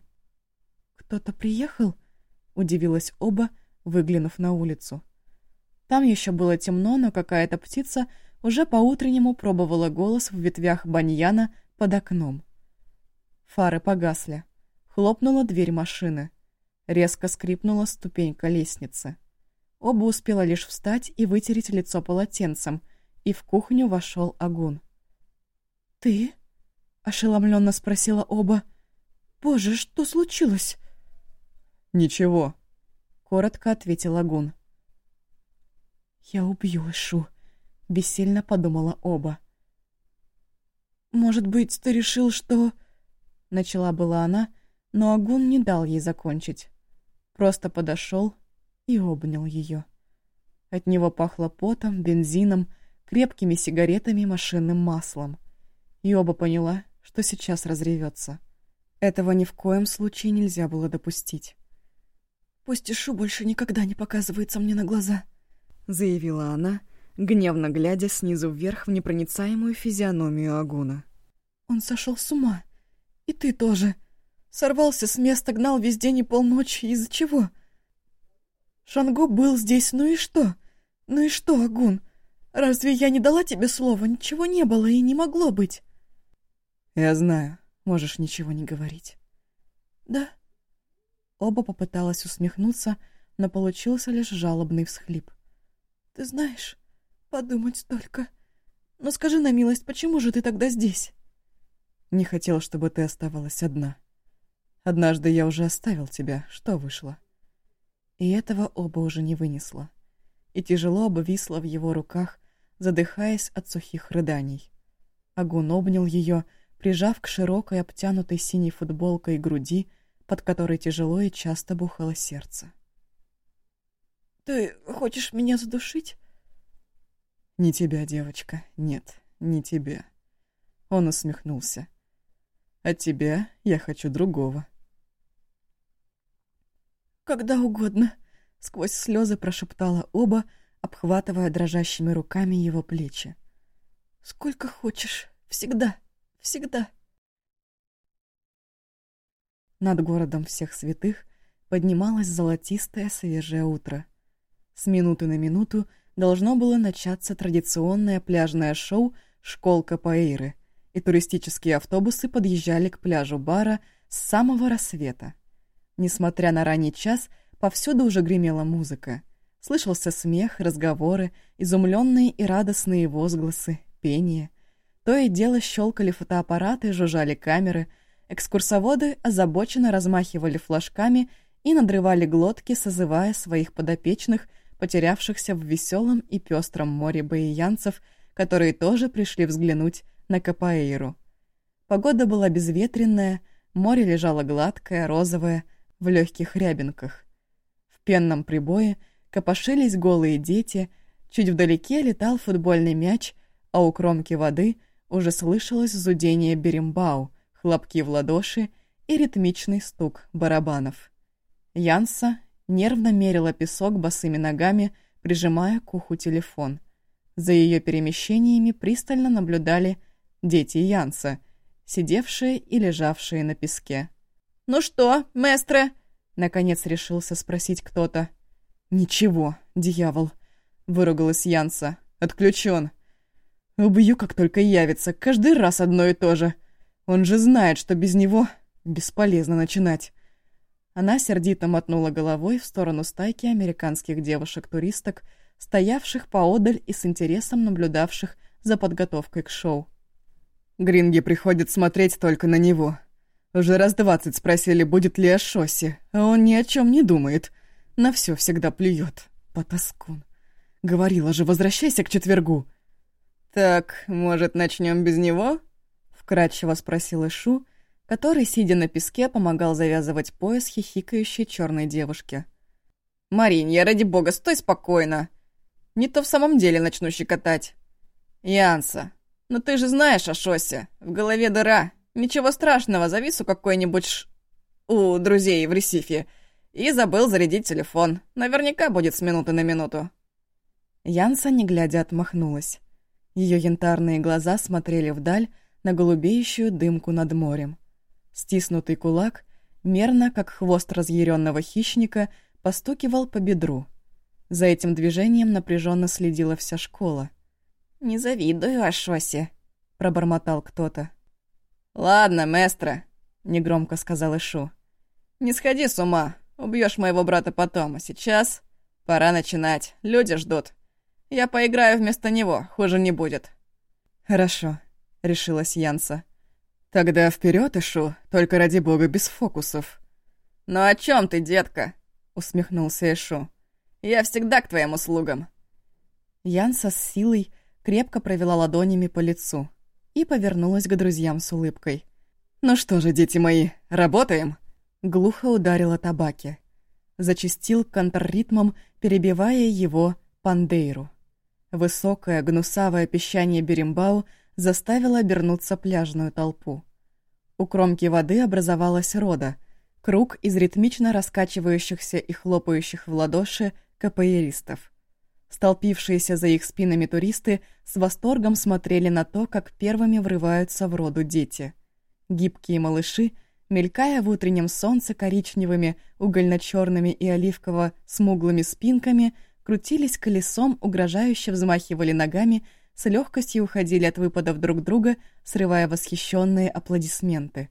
Speaker 1: «Кто-то приехал?» — удивилась оба, выглянув на улицу. Там еще было темно, но какая-то птица уже по-утреннему пробовала голос в ветвях баньяна под окном. Фары погасли. Хлопнула дверь машины. Резко скрипнула ступенька лестницы. Оба успела лишь встать и вытереть лицо полотенцем, и в кухню вошел Агун. «Ты?» — ошеломленно спросила оба. «Боже, что случилось?»
Speaker 3: «Ничего», —
Speaker 1: коротко ответил Агун. «Я убью Ишу», — бессильно подумала оба. «Может быть, ты решил, что...» Начала была она, но Агун не дал ей закончить. Просто подошел и обнял ее. От него пахло потом, бензином, крепкими сигаретами и машинным маслом. И оба поняла, что сейчас разревется. Этого ни в коем случае нельзя было допустить. «Пусть Ишу больше никогда не показывается мне на глаза», — заявила она, гневно глядя снизу вверх в непроницаемую физиономию Агуна. «Он сошел с ума. И ты тоже. Сорвался с места, гнал весь день и полночи. Из-за чего? Шанго был здесь, ну и что? Ну и что, Агун? Разве я не дала тебе слова? Ничего не было и не могло быть.
Speaker 3: Я знаю, можешь ничего не говорить.
Speaker 1: Да. Оба попыталась усмехнуться, но получился лишь жалобный всхлип. Ты знаешь, подумать только. Но скажи на милость, почему же ты тогда здесь?
Speaker 3: Не хотел, чтобы ты оставалась одна. Однажды я уже оставил тебя, что вышло? — и этого оба уже не вынесла. И тяжело обвисла в его руках, задыхаясь от сухих рыданий. Агун обнял ее, прижав к широкой обтянутой синей футболкой груди, под которой тяжело и часто бухало сердце. «Ты хочешь меня задушить?» «Не тебя, девочка, нет, не тебя». Он усмехнулся. «От тебя я хочу другого».
Speaker 1: «Когда угодно», — сквозь слезы прошептала оба, обхватывая дрожащими руками его плечи. «Сколько хочешь, всегда, всегда». Над городом всех святых поднималось золотистое свежее утро. С минуты на минуту должно было начаться традиционное пляжное шоу «Школ Капоэйры», и туристические автобусы подъезжали к пляжу бара с самого рассвета. Несмотря на ранний час, повсюду уже гремела музыка. Слышался смех, разговоры, изумленные и радостные возгласы, пение. То и дело щелкали фотоаппараты, жужжали камеры. Экскурсоводы озабоченно размахивали флажками и надрывали глотки, созывая своих подопечных, потерявшихся в веселом и пестром море боиянцев, которые тоже пришли взглянуть на Капаэйру. Погода была безветренная, море лежало гладкое, розовое, в легких рябинках. В пенном прибое копошились голые дети, Чуть вдалеке летал футбольный мяч, а у кромки воды уже слышалось зудение берембау, хлопки в ладоши и ритмичный стук барабанов. Янса нервно мерила песок босыми ногами, прижимая к уху телефон. За ее перемещениями пристально наблюдали дети Янса, сидевшие и лежавшие на песке. «Ну что, мэстро?» — наконец решился спросить кто-то. «Ничего, дьявол», — выругалась Янса. «Отключен. Убью, как только явится. Каждый раз одно и то же. Он же знает, что без него бесполезно начинать». Она сердито мотнула головой в сторону стайки американских девушек-туристок, стоявших поодаль и с интересом наблюдавших за подготовкой к шоу. Гринги приходят смотреть только на него. Уже раз двадцать спросили, будет ли Ашоси, а он ни о чем не думает. На все всегда плюет. Потаскун. Говорила же, возвращайся к четвергу. «Так, может, начнем без него?» — вкратчиво спросил Ишу, который, сидя на песке, помогал завязывать пояс хихикающей черной девушке. «Маринья, ради бога, стой спокойно! Не то в самом деле начну щекотать!» «Янса, ну ты же знаешь о Шосе, в голове дыра. Ничего страшного, завис у какой-нибудь ш... у друзей в Ресифе. И забыл зарядить телефон. Наверняка будет с минуты на минуту». Янса, не глядя, отмахнулась. Ее янтарные глаза смотрели вдаль на голубеющую дымку над морем. Стиснутый кулак, мерно, как хвост разъяренного хищника, постукивал по бедру. За этим движением напряженно следила вся школа. «Не завидую Ашосе», — пробормотал кто-то. «Ладно, мэстро», — негромко сказал Ишу. «Не сходи с ума, убьешь моего брата потом, а сейчас пора начинать, люди ждут. Я поиграю вместо него, хуже не будет». «Хорошо», — решилась Янса. «Тогда вперед, Ишу, только ради бога без фокусов». «Ну о чем ты, детка?» — усмехнулся Ишу. «Я всегда к твоим услугам». Янса с силой крепко провела ладонями по лицу и повернулась к друзьям с улыбкой. «Ну что же, дети мои, работаем?» Глухо ударила табаки. Зачистил контрритмом, перебивая его пандейру. Высокое гнусавое песчание Берембау заставило обернуться пляжную толпу. У кромки воды образовалась рода, круг из ритмично раскачивающихся и хлопающих в ладоши капоэристов. Столпившиеся за их спинами туристы с восторгом смотрели на то, как первыми врываются в роду дети. Гибкие малыши, мелькая в утреннем солнце коричневыми, угольно-черными и оливково-смуглыми спинками, крутились колесом, угрожающе взмахивали ногами, с легкостью уходили от выпадов друг друга, срывая восхищенные аплодисменты.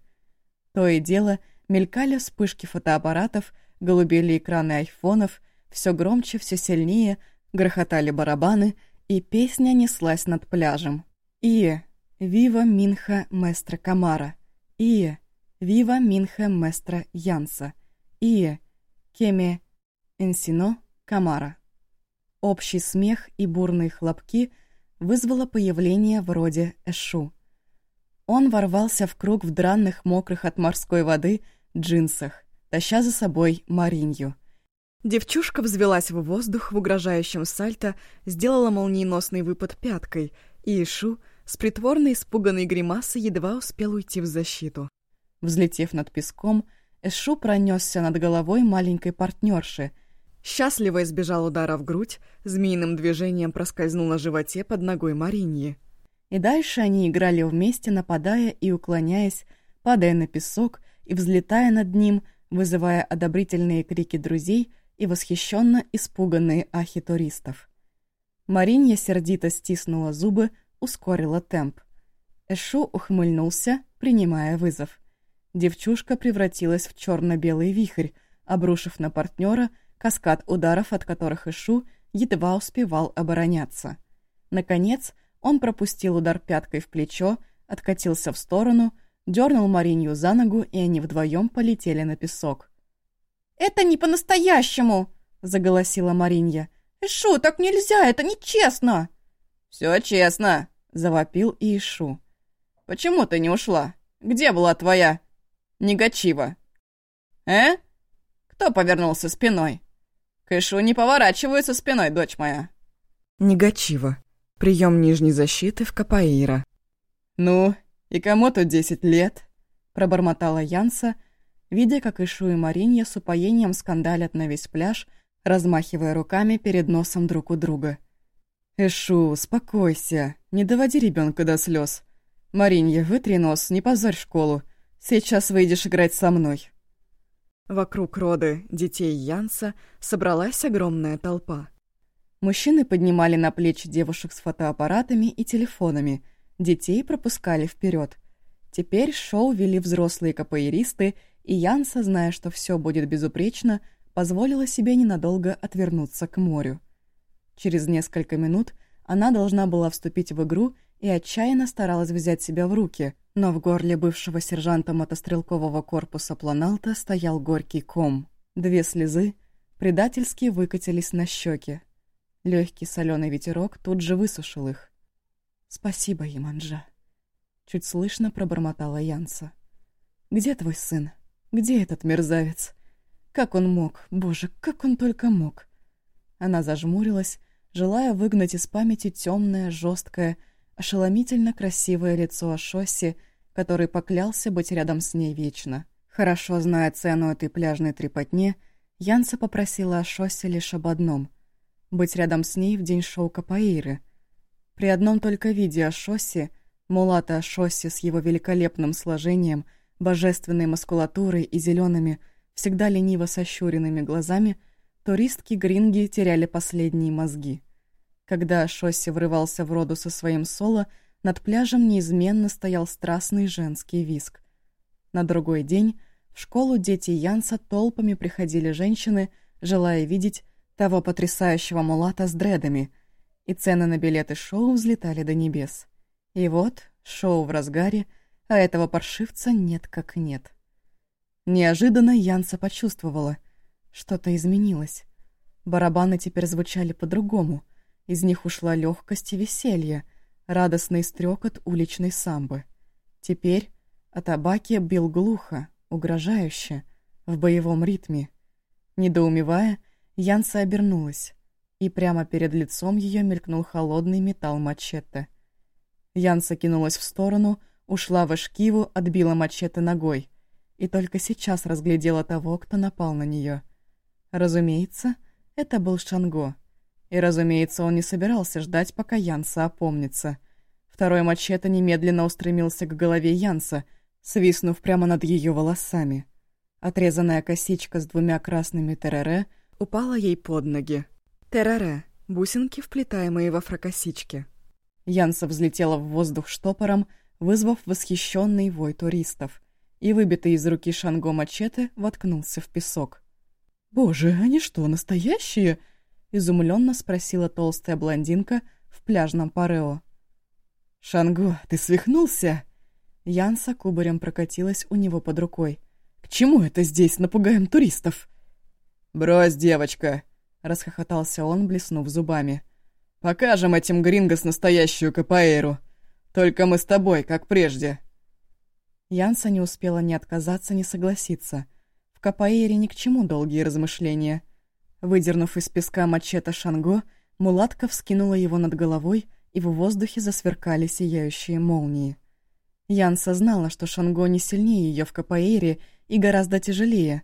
Speaker 1: То и дело мелькали вспышки фотоаппаратов, голубели экраны айфонов, все громче, все сильнее — Грохотали барабаны, и песня неслась над пляжем. «Ие, вива Минха Местра Камара! Ие, вива Минха Местра Янса! Ие, кеме Энсино Камара!» Общий смех и бурные хлопки вызвало появление вроде Эшу. Он ворвался в круг в дранных, мокрых от морской воды джинсах, таща за собой Маринью — Девчушка взвелась в воздух в угрожающем сальто, сделала молниеносный выпад пяткой, и Ишу с притворной испуганной гримасой едва успел уйти в защиту. Взлетев над песком, Эшу пронесся над головой маленькой партнерши, счастливо избежал удара в грудь, змеиным движением проскользнул на животе под ногой Мариньи. И дальше они играли вместе, нападая и уклоняясь, падая на песок и взлетая над ним, вызывая одобрительные крики друзей — и восхищенно испуганные ахи туристов. Маринья сердито стиснула зубы, ускорила темп. Эшу ухмыльнулся, принимая вызов. Девчушка превратилась в черно-белый вихрь, обрушив на партнера каскад ударов, от которых Эшу едва успевал обороняться. Наконец, он пропустил удар пяткой в плечо, откатился в сторону, дернул Маринью за ногу, и они вдвоем полетели на песок. «Это не по-настоящему!» — заголосила Маринья. «Ишу, так нельзя, это нечестно!» «Все честно!» — завопил Ишу. «Почему ты не ушла? Где была твоя негачива?» «Э? Кто повернулся спиной?» «К Ишу не поворачиваются спиной, дочь моя!» Негачиво. Прием нижней защиты в Капаира.
Speaker 3: «Ну, и кому тут десять лет?»
Speaker 1: — пробормотала Янса, видя, как Ишу и Маринья с упоением скандалят на весь пляж, размахивая руками перед носом друг у друга.
Speaker 3: «Эшу, успокойся, не доводи ребенка до слез. Маринья, вытри нос, не позорь школу. Сейчас выйдешь играть со мной».
Speaker 1: Вокруг роды детей Янса собралась огромная толпа. Мужчины поднимали на плечи девушек с фотоаппаратами и телефонами, детей пропускали вперед. Теперь шоу вели взрослые капоэристы, и Янса, зная, что все будет безупречно, позволила себе ненадолго отвернуться к морю. Через несколько минут она должна была вступить в игру и отчаянно старалась взять себя в руки, но в горле бывшего сержанта мотострелкового корпуса Планалта стоял горький ком. Две слезы предательски выкатились на щеки. Легкий соленый ветерок тут же высушил их. «Спасибо, Яманджа», — чуть слышно пробормотала Янса. «Где твой сын? Где этот мерзавец? Как он мог? Боже, как он только мог!» Она зажмурилась, желая выгнать из памяти темное, жесткое, ошеломительно красивое лицо Ашоси, который поклялся быть рядом с ней вечно. Хорошо зная цену этой пляжной трепотне, Янса попросила Ашоси лишь об одном — быть рядом с ней в день шоу Капаиры. При одном только виде Ашоси, мулата Ашоси с его великолепным сложением, божественной мускулатурой и зелеными, всегда лениво сощуренными глазами, туристки-гринги теряли последние мозги. Когда Шосси врывался в роду со своим соло, над пляжем неизменно стоял страстный женский виск. На другой день в школу дети Янса толпами приходили женщины, желая видеть того потрясающего мулата с дредами, и цены на билеты шоу взлетали до небес. И вот шоу в разгаре, а этого паршивца нет как нет. Неожиданно Янса почувствовала, что-то изменилось. Барабаны теперь звучали по-другому — из них ушла легкость и веселье, радостный стрекот уличной самбы. Теперь Атабаки бил глухо, угрожающе, в боевом ритме. Недоумевая, Янса обернулась, и прямо перед лицом ее мелькнул холодный металл мачете. Янса кинулась в сторону, ушла в эшкиву, отбила мачете ногой, и только сейчас разглядела того, кто напал на нее. Разумеется, это был Шанго — и, разумеется, он не собирался ждать, пока Янса опомнится. Второй мачете немедленно устремился к голове Янса, свистнув прямо над ее волосами. Отрезанная косичка с двумя красными терере упала ей под ноги. Терере — бусинки, вплетаемые во фракосички. Янса взлетела в воздух штопором, вызвав восхищенный вой туристов, и, выбитый из руки Шанго мачете, воткнулся в песок. «Боже, они что, настоящие?» — изумленно спросила толстая блондинка в пляжном парео. «Шангу, ты свихнулся?» Янса кубарем прокатилась у него под рукой. «К чему это здесь? Напугаем туристов!» «Брось, девочка!» — расхохотался он, блеснув зубами. «Покажем этим грингос настоящую капоэйру. Только мы с тобой, как прежде». Янса не успела ни отказаться, ни согласиться. В капоэйре ни к чему долгие размышления. Выдернув из песка мачете Шанго, мулатка вскинула его над головой, и в воздухе засверкали сияющие молнии. Ян сознала, что Шанго не сильнее ее в капоэйре и гораздо тяжелее,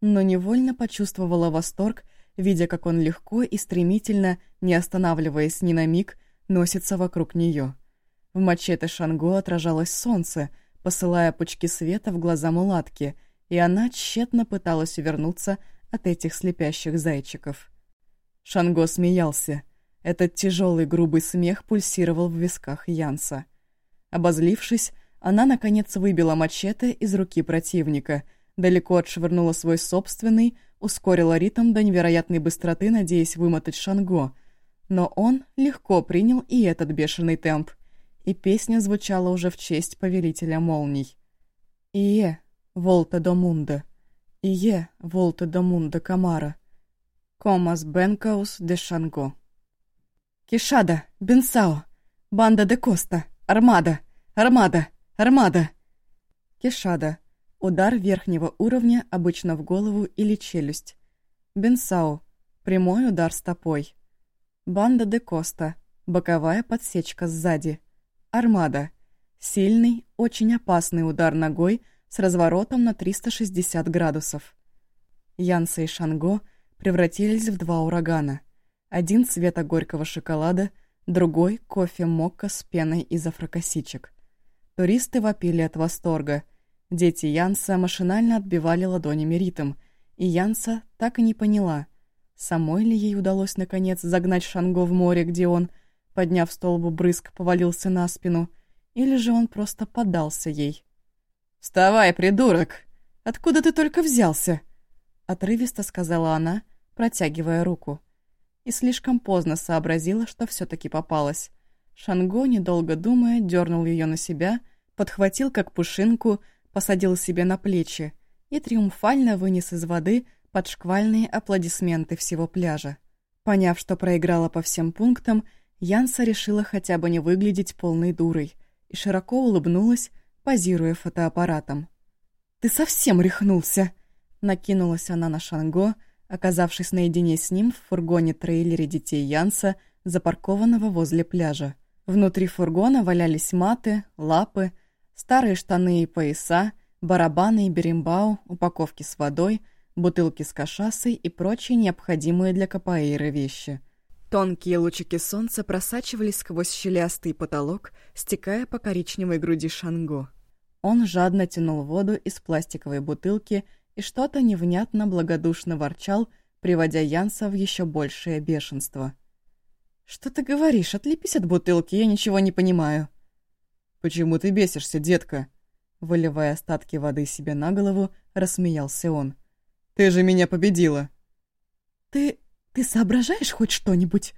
Speaker 1: но невольно почувствовала восторг, видя, как он легко и стремительно, не останавливаясь ни на миг, носится вокруг нее. В мачете Шанго отражалось солнце, посылая пучки света в глаза мулатки, и она тщетно пыталась увернуться от этих слепящих зайчиков. Шанго смеялся. Этот тяжелый грубый смех пульсировал в висках Янса. Обозлившись, она, наконец, выбила мачете из руки противника, далеко отшвырнула свой собственный, ускорила ритм до невероятной быстроты, надеясь вымотать Шанго. Но он легко принял и этот бешеный темп, и песня звучала уже в честь повелителя молний. «Ие, Волта до Мунда», Волта до мунда камара. Комас бенкаус де шанго. Кишада, Бенсао, Банда де Коста, Армада, Армада, Армада. Кишада. Удар верхнего уровня, обычно в голову или челюсть. Бенсао. Прямой удар стопой. Банда де Коста, боковая подсечка сзади. Армада. Сильный, очень опасный удар ногой с разворотом на 360 градусов. Янса и Шанго превратились в два урагана. Один цвета горького шоколада, другой — кофе мокко с пеной из афрокосичек. Туристы вопили от восторга. Дети Янса машинально отбивали ладонями ритм, и Янса так и не поняла, самой ли ей удалось наконец загнать Шанго в море, где он, подняв столбу брызг, повалился на спину, или же он просто поддался ей. «Вставай, придурок! Откуда ты только взялся?» Отрывисто сказала она, протягивая руку. И слишком поздно сообразила, что все таки попалась. Шанго, недолго думая, дернул ее на себя, подхватил как пушинку, посадил себе на плечи и триумфально вынес из воды под шквальные аплодисменты всего пляжа. Поняв, что проиграла по всем пунктам, Янса решила хотя бы не выглядеть полной дурой и широко улыбнулась, позируя фотоаппаратом. «Ты совсем рехнулся!» Накинулась она на Шанго, оказавшись наедине с ним в фургоне-трейлере детей Янса, запаркованного возле пляжа. Внутри фургона валялись маты, лапы, старые штаны и пояса, барабаны и беримбау, упаковки с водой, бутылки с кашасой и прочие необходимые для капоэйры вещи. Тонкие лучики солнца просачивались сквозь щелястый потолок, стекая по коричневой груди Шанго. Он жадно тянул воду из пластиковой бутылки и что-то невнятно благодушно ворчал, приводя Янса в еще большее бешенство. «Что ты говоришь? Отлепись от бутылки, я ничего не понимаю».
Speaker 3: «Почему ты бесишься, детка?»
Speaker 1: Выливая остатки воды себе на голову, рассмеялся он.
Speaker 3: «Ты же меня победила!»
Speaker 2: «Ты... ты соображаешь хоть что-нибудь?»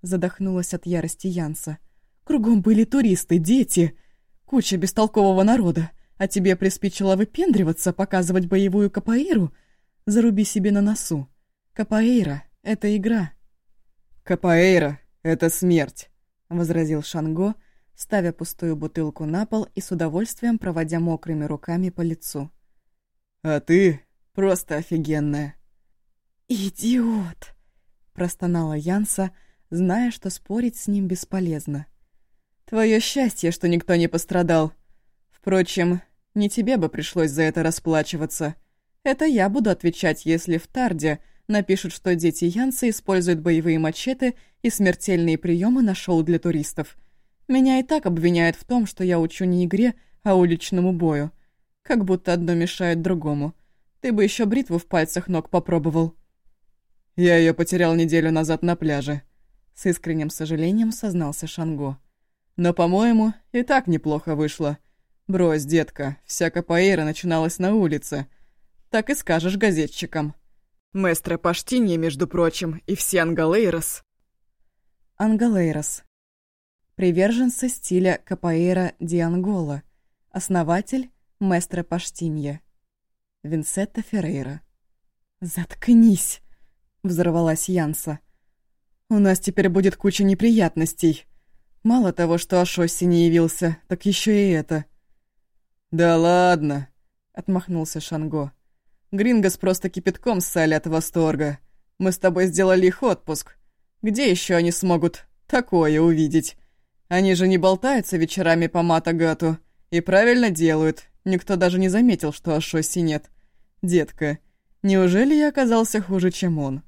Speaker 2: Задохнулась от ярости Янса. «Кругом были туристы, дети, куча бестолкового народа. А тебе приспичило выпендриваться, показывать боевую капоэйру? Заруби себе на носу. Капоэйра — это игра.
Speaker 3: «Капоэйра — это смерть», —
Speaker 1: возразил Шанго, ставя пустую бутылку на пол и с удовольствием проводя мокрыми руками по лицу.
Speaker 3: «А ты просто офигенная».
Speaker 2: «Идиот!» — простонала Янса, зная, что спорить с ним бесполезно.
Speaker 1: «Твое счастье, что никто не пострадал. Впрочем, не тебе бы пришлось за это расплачиваться. Это я буду отвечать, если в Тарде напишут, что дети Янса используют боевые мачете и смертельные приемы на шоу для туристов. Меня и так обвиняют в том, что я учу не игре, а уличному бою. Как будто одно мешает другому. Ты бы еще бритву в пальцах ног попробовал.
Speaker 3: Я ее потерял неделю назад на пляже.
Speaker 1: С искренним сожалением сознался Шанго.
Speaker 3: Но, по-моему, и так неплохо вышло. «Брось, детка, вся капоэйра начиналась на улице. Так и скажешь газетчикам. Местро Паштинье, между прочим, и все ангалейрос».
Speaker 1: Ангалейрос. Приверженцы стиля капоэйра Диангола. Основатель Местро Паштинье. Винсетта Феррейра.
Speaker 2: «Заткнись!»
Speaker 1: — взорвалась Янса. «У нас теперь будет куча неприятностей. Мало того, что Ашоси не явился, так еще и это».
Speaker 3: «Да ладно!»
Speaker 1: — отмахнулся Шанго. «Грингос просто кипятком ссали от восторга. Мы с тобой сделали их отпуск. Где еще они смогут такое увидеть? Они же не болтаются вечерами по Матагату. И правильно делают. Никто даже не заметил, что Ашоси нет. Детка, неужели я оказался хуже, чем он?»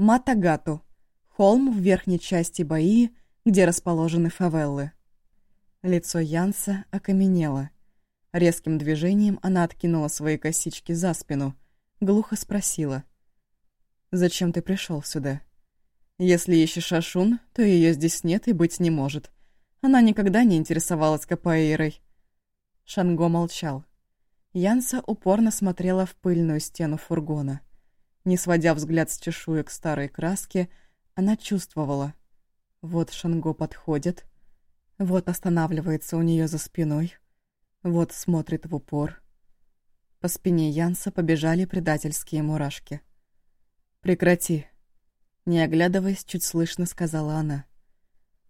Speaker 1: Матагату. Холм в верхней части Баии, где расположены фавеллы. Лицо Янса окаменело. Резким движением она откинула свои косички за спину, глухо спросила. «Зачем ты пришел сюда? Если ищешь Ашун, то ее здесь нет и быть не может. Она никогда не интересовалась капоэйрой». Шанго молчал. Янса упорно смотрела в пыльную стену фургона. Не сводя взгляд с чешуек старой краски, она чувствовала. Вот Шанго подходит, вот останавливается у нее за спиной — вот смотрит в упор. По спине Янса побежали предательские мурашки. «Прекрати!» Не оглядываясь, чуть слышно сказала она.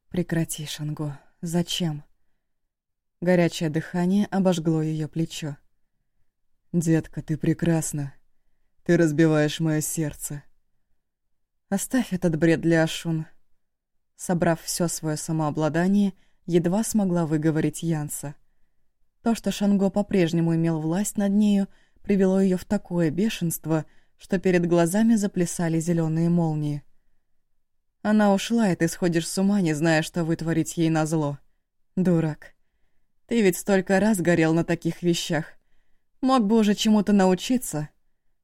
Speaker 1: «Прекрати, Шанго. Зачем?» Горячее дыхание обожгло ее плечо.
Speaker 3: «Детка, ты прекрасна. Ты разбиваешь мое сердце».
Speaker 1: «Оставь этот бред для Ашун. Собрав все свое самообладание, едва смогла выговорить Янса. То, что Шанго по-прежнему имел власть над нею, привело ее в такое бешенство, что перед глазами заплясали зеленые молнии. Она ушла, и ты сходишь с ума, не зная, что вытворить ей назло. Дурак. Ты ведь столько раз горел на таких вещах. Мог бы уже чему-то научиться.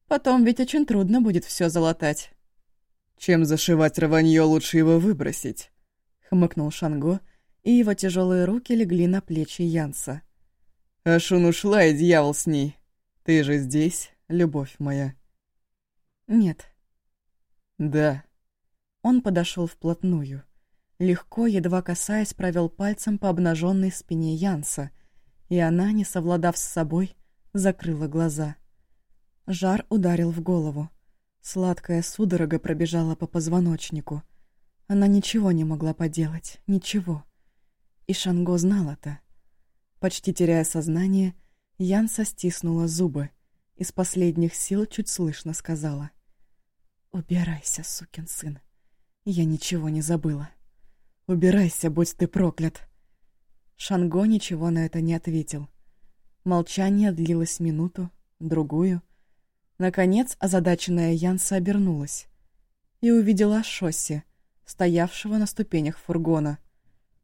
Speaker 1: Потом ведь очень трудно будет все залатать.
Speaker 3: «Чем зашивать рванье, лучше его выбросить», —
Speaker 1: хмыкнул Шанго, и его тяжелые руки легли на плечи Янса.
Speaker 3: «Ашун ушла, и дьявол с ней. Ты же здесь, любовь моя».
Speaker 1: «Нет».
Speaker 3: «Да».
Speaker 1: Он подошел вплотную. Легко, едва касаясь, провел пальцем по обнаженной спине Янса, и она, не совладав с собой, закрыла глаза. Жар ударил в голову. Сладкая судорога пробежала по позвоночнику. Она ничего не могла поделать, ничего. И Шанго знал это. Почти теряя сознание, Янса стиснула зубы. и с последних сил чуть слышно сказала. «Убирайся, сукин сын. Я ничего не забыла. Убирайся, будь ты проклят». Шанго ничего на это не ответил. Молчание длилось минуту, другую — Наконец озадаченная Янса обернулась и увидела Шосси, стоявшего на ступенях фургона.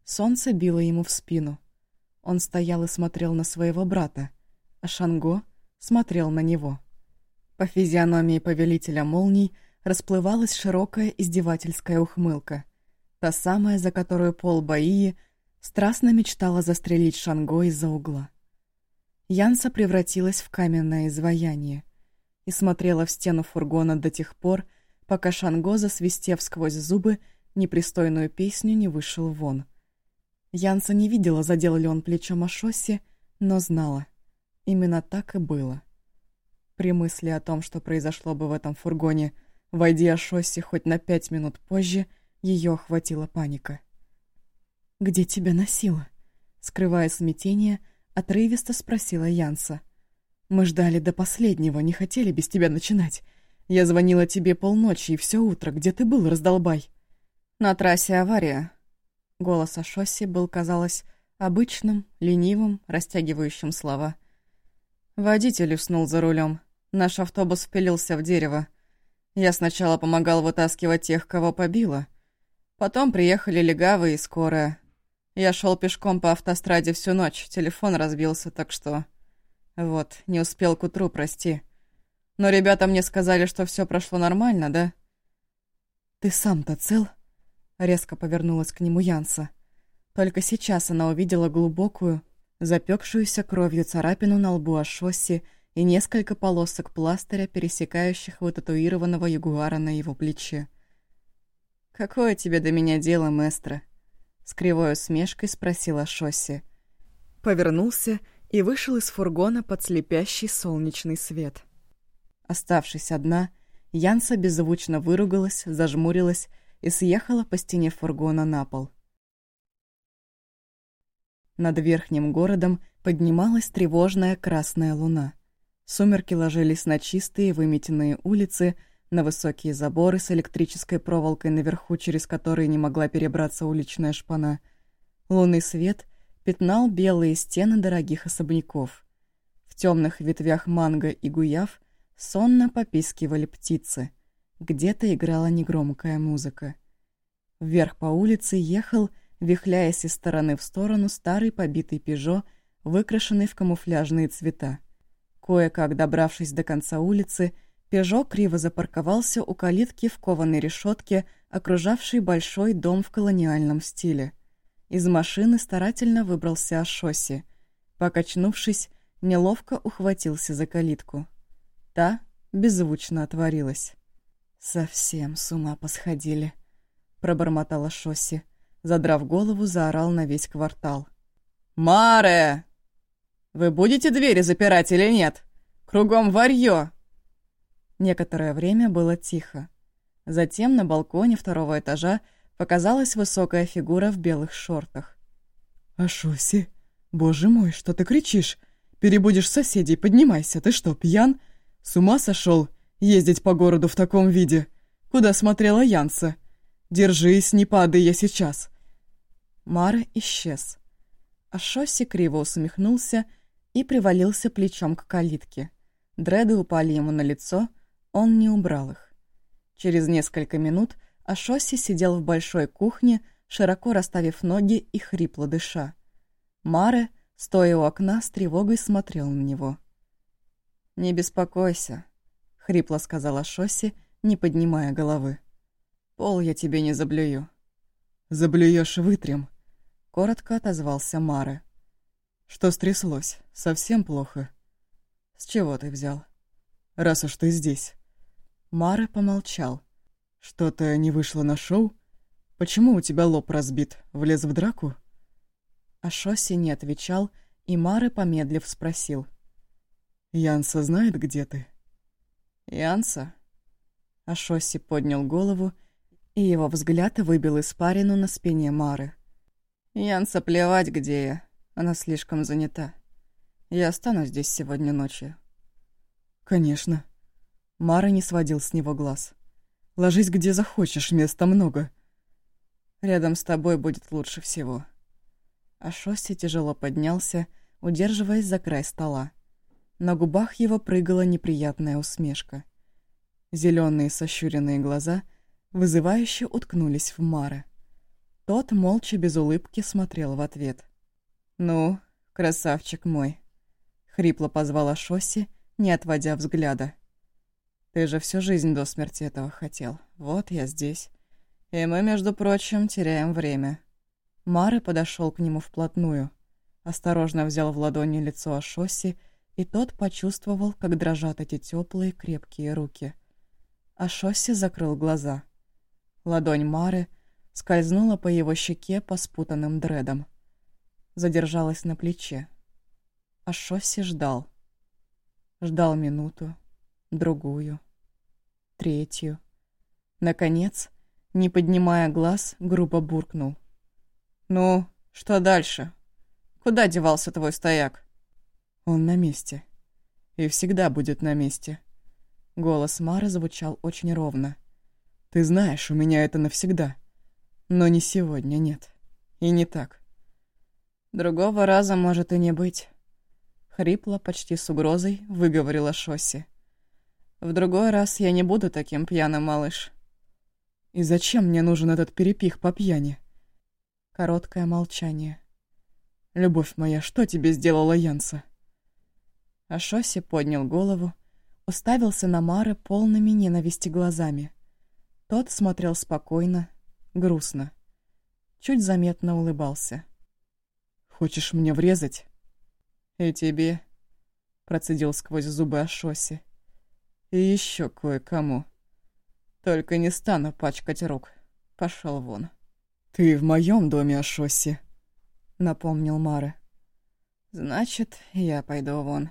Speaker 1: Солнце било ему в спину. Он стоял и смотрел на своего брата, а Шанго смотрел на него. По физиономии повелителя молний расплывалась широкая издевательская ухмылка, та самая, за которую Пол Баии страстно мечтала застрелить Шанго из-за угла. Янса превратилась в каменное изваяние и смотрела в стену фургона до тех пор, пока Шанго, засвистев сквозь зубы, непристойную песню не вышел вон. Янса не видела, задел ли он плечом о шоссе, но знала. Именно так и было. При мысли о том, что произошло бы в этом фургоне, войди о шоссе хоть на пять минут позже, ее охватила паника. «Где тебя носило?» Скрывая смятение, отрывисто спросила Янса. Мы ждали до последнего, не хотели без тебя начинать. Я звонила тебе полночи и все утро. Где ты был, раздолбай?» «На трассе авария». Голос о шоссе был, казалось, обычным, ленивым, растягивающим слова. Водитель уснул за рулем. Наш автобус впилился в дерево. Я сначала помогал вытаскивать тех, кого побило. Потом приехали легавые и скорая. Я шел пешком по автостраде всю ночь, телефон разбился, так что... Вот, не успел к утру, прости. Но ребята мне сказали, что все прошло нормально, да? Ты сам-то цел? Резко повернулась к нему Янса. Только сейчас она увидела глубокую, запекшуюся кровью царапину на лбу Ашоси и несколько полосок пластыря, пересекающих вытатуированного ягуара на его плече. «Какое тебе до меня дело, мэстро?» С кривой усмешкой спросила Шосси. Повернулся и вышел из фургона под слепящий солнечный свет. Оставшись одна, Янса беззвучно выругалась, зажмурилась и съехала по стене фургона на пол. Над верхним городом поднималась тревожная красная луна. Сумерки ложились на чистые выметенные улицы, на высокие заборы с электрической проволокой наверху, через которые не могла перебраться уличная шпана. Лунный свет пятнал белые стены дорогих особняков. В темных ветвях манго и гуяв сонно попискивали птицы. Где-то играла негромкая музыка. Вверх по улице ехал, вихляясь из стороны в сторону, старый побитый «Пежо», выкрашенный в камуфляжные цвета. Кое-как добравшись до конца улицы, «Пежо» криво запарковался у калитки в кованой решетке, окружавшей большой дом в колониальном стиле. Из машины старательно выбрался Ашоси. Покачнувшись, неловко ухватился за калитку. Та беззвучно отворилась. «Совсем с ума посходили», — пробормотала Шосси. Задрав голову, заорал на весь квартал. «Маре! Вы будете двери запирать или нет? Кругом варьё!» Некоторое время было тихо. Затем на балконе второго этажа показалась высокая фигура в белых шортах. «Ашоси, боже мой, что ты кричишь? Перебудешь соседей, поднимайся, ты что, пьян? С ума сошел ездить по городу в таком виде? Куда смотрела Янса?
Speaker 3: Держись, не падай я сейчас!»
Speaker 1: Мара исчез. А Шосси криво усмехнулся и привалился плечом к калитке. Дреды упали ему на лицо, он не убрал их. Через несколько минут Ашоси сидел в большой кухне, широко расставив ноги и хрипло дыша. Маре, стоя у окна, с тревогой смотрел на него. «Не беспокойся», — хрипло сказала Шосси, не поднимая головы. «Пол я тебе не заблюю».
Speaker 3: «Заблюешь вытрем», —
Speaker 1: коротко отозвался Маре.
Speaker 3: «Что стряслось? Совсем плохо?»
Speaker 1: «С чего ты взял?»
Speaker 3: «Раз уж ты здесь».
Speaker 1: Маре помолчал.
Speaker 3: «Что-то не вышло на шоу? Почему у тебя лоб разбит? Влез в драку?»
Speaker 1: А Шосси не отвечал, и Маре, помедлив, спросил.
Speaker 3: «Янса знает, где ты?»
Speaker 1: «Янса?» А Шосси поднял голову, и его взгляд выбил испарину на спине Мары. «Янса плевать, где я. Она слишком занята. Я останусь здесь сегодня ночью».
Speaker 3: «Конечно».
Speaker 1: Мара не сводил с него глаз.
Speaker 3: «Ложись где захочешь, места много».
Speaker 1: «Рядом с тобой будет лучше всего». А Шосси тяжело поднялся, удерживаясь за край стола. На губах его прыгала неприятная усмешка. Зеленые сощуренные глаза вызывающе уткнулись в Мара. Тот молча без улыбки смотрел в ответ. «Ну, красавчик мой», — хрипло позвала Шосси, не отводя взгляда. «Ты же всю жизнь до смерти этого хотел. Вот я здесь. И мы, между прочим, теряем время». Мары подошел к нему вплотную, осторожно взял в ладони лицо Ашоси, и тот почувствовал, как дрожат эти теплые крепкие руки. Ашоси закрыл глаза. Ладонь Мары скользнула по его щеке по спутанным дредам. Задержалась на плече. Ашоси ждал. Ждал минуту, другую, третью. Наконец, не поднимая глаз, грубо буркнул. «Ну, что дальше? Куда девался твой стояк?»
Speaker 3: «Он на месте. И всегда будет на месте». Голос Мары звучал очень ровно. «Ты знаешь, у меня это навсегда. Но не сегодня, нет. И не так».
Speaker 1: «Другого раза может и не быть», — хрипло, почти с угрозой, выговорила Шосси. «В другой раз я не буду таким пьяным, малыш».
Speaker 3: «И зачем мне нужен этот перепих по пьяни?»
Speaker 1: Короткое молчание.
Speaker 3: «Любовь моя, что тебе сделала Янса?»
Speaker 1: Ашоси поднял голову, уставился на Мары полными ненависти глазами. Тот смотрел спокойно, грустно. Чуть заметно улыбался.
Speaker 3: «Хочешь мне врезать?»
Speaker 1: «И тебе», — процедил сквозь зубы Ашоси. «И еще кое-кому. Только не стану пачкать рук. Пошел вон».
Speaker 3: «Ты в моем доме, Ашоси», — напомнил Мара.
Speaker 1: «Значит, я пойду вон.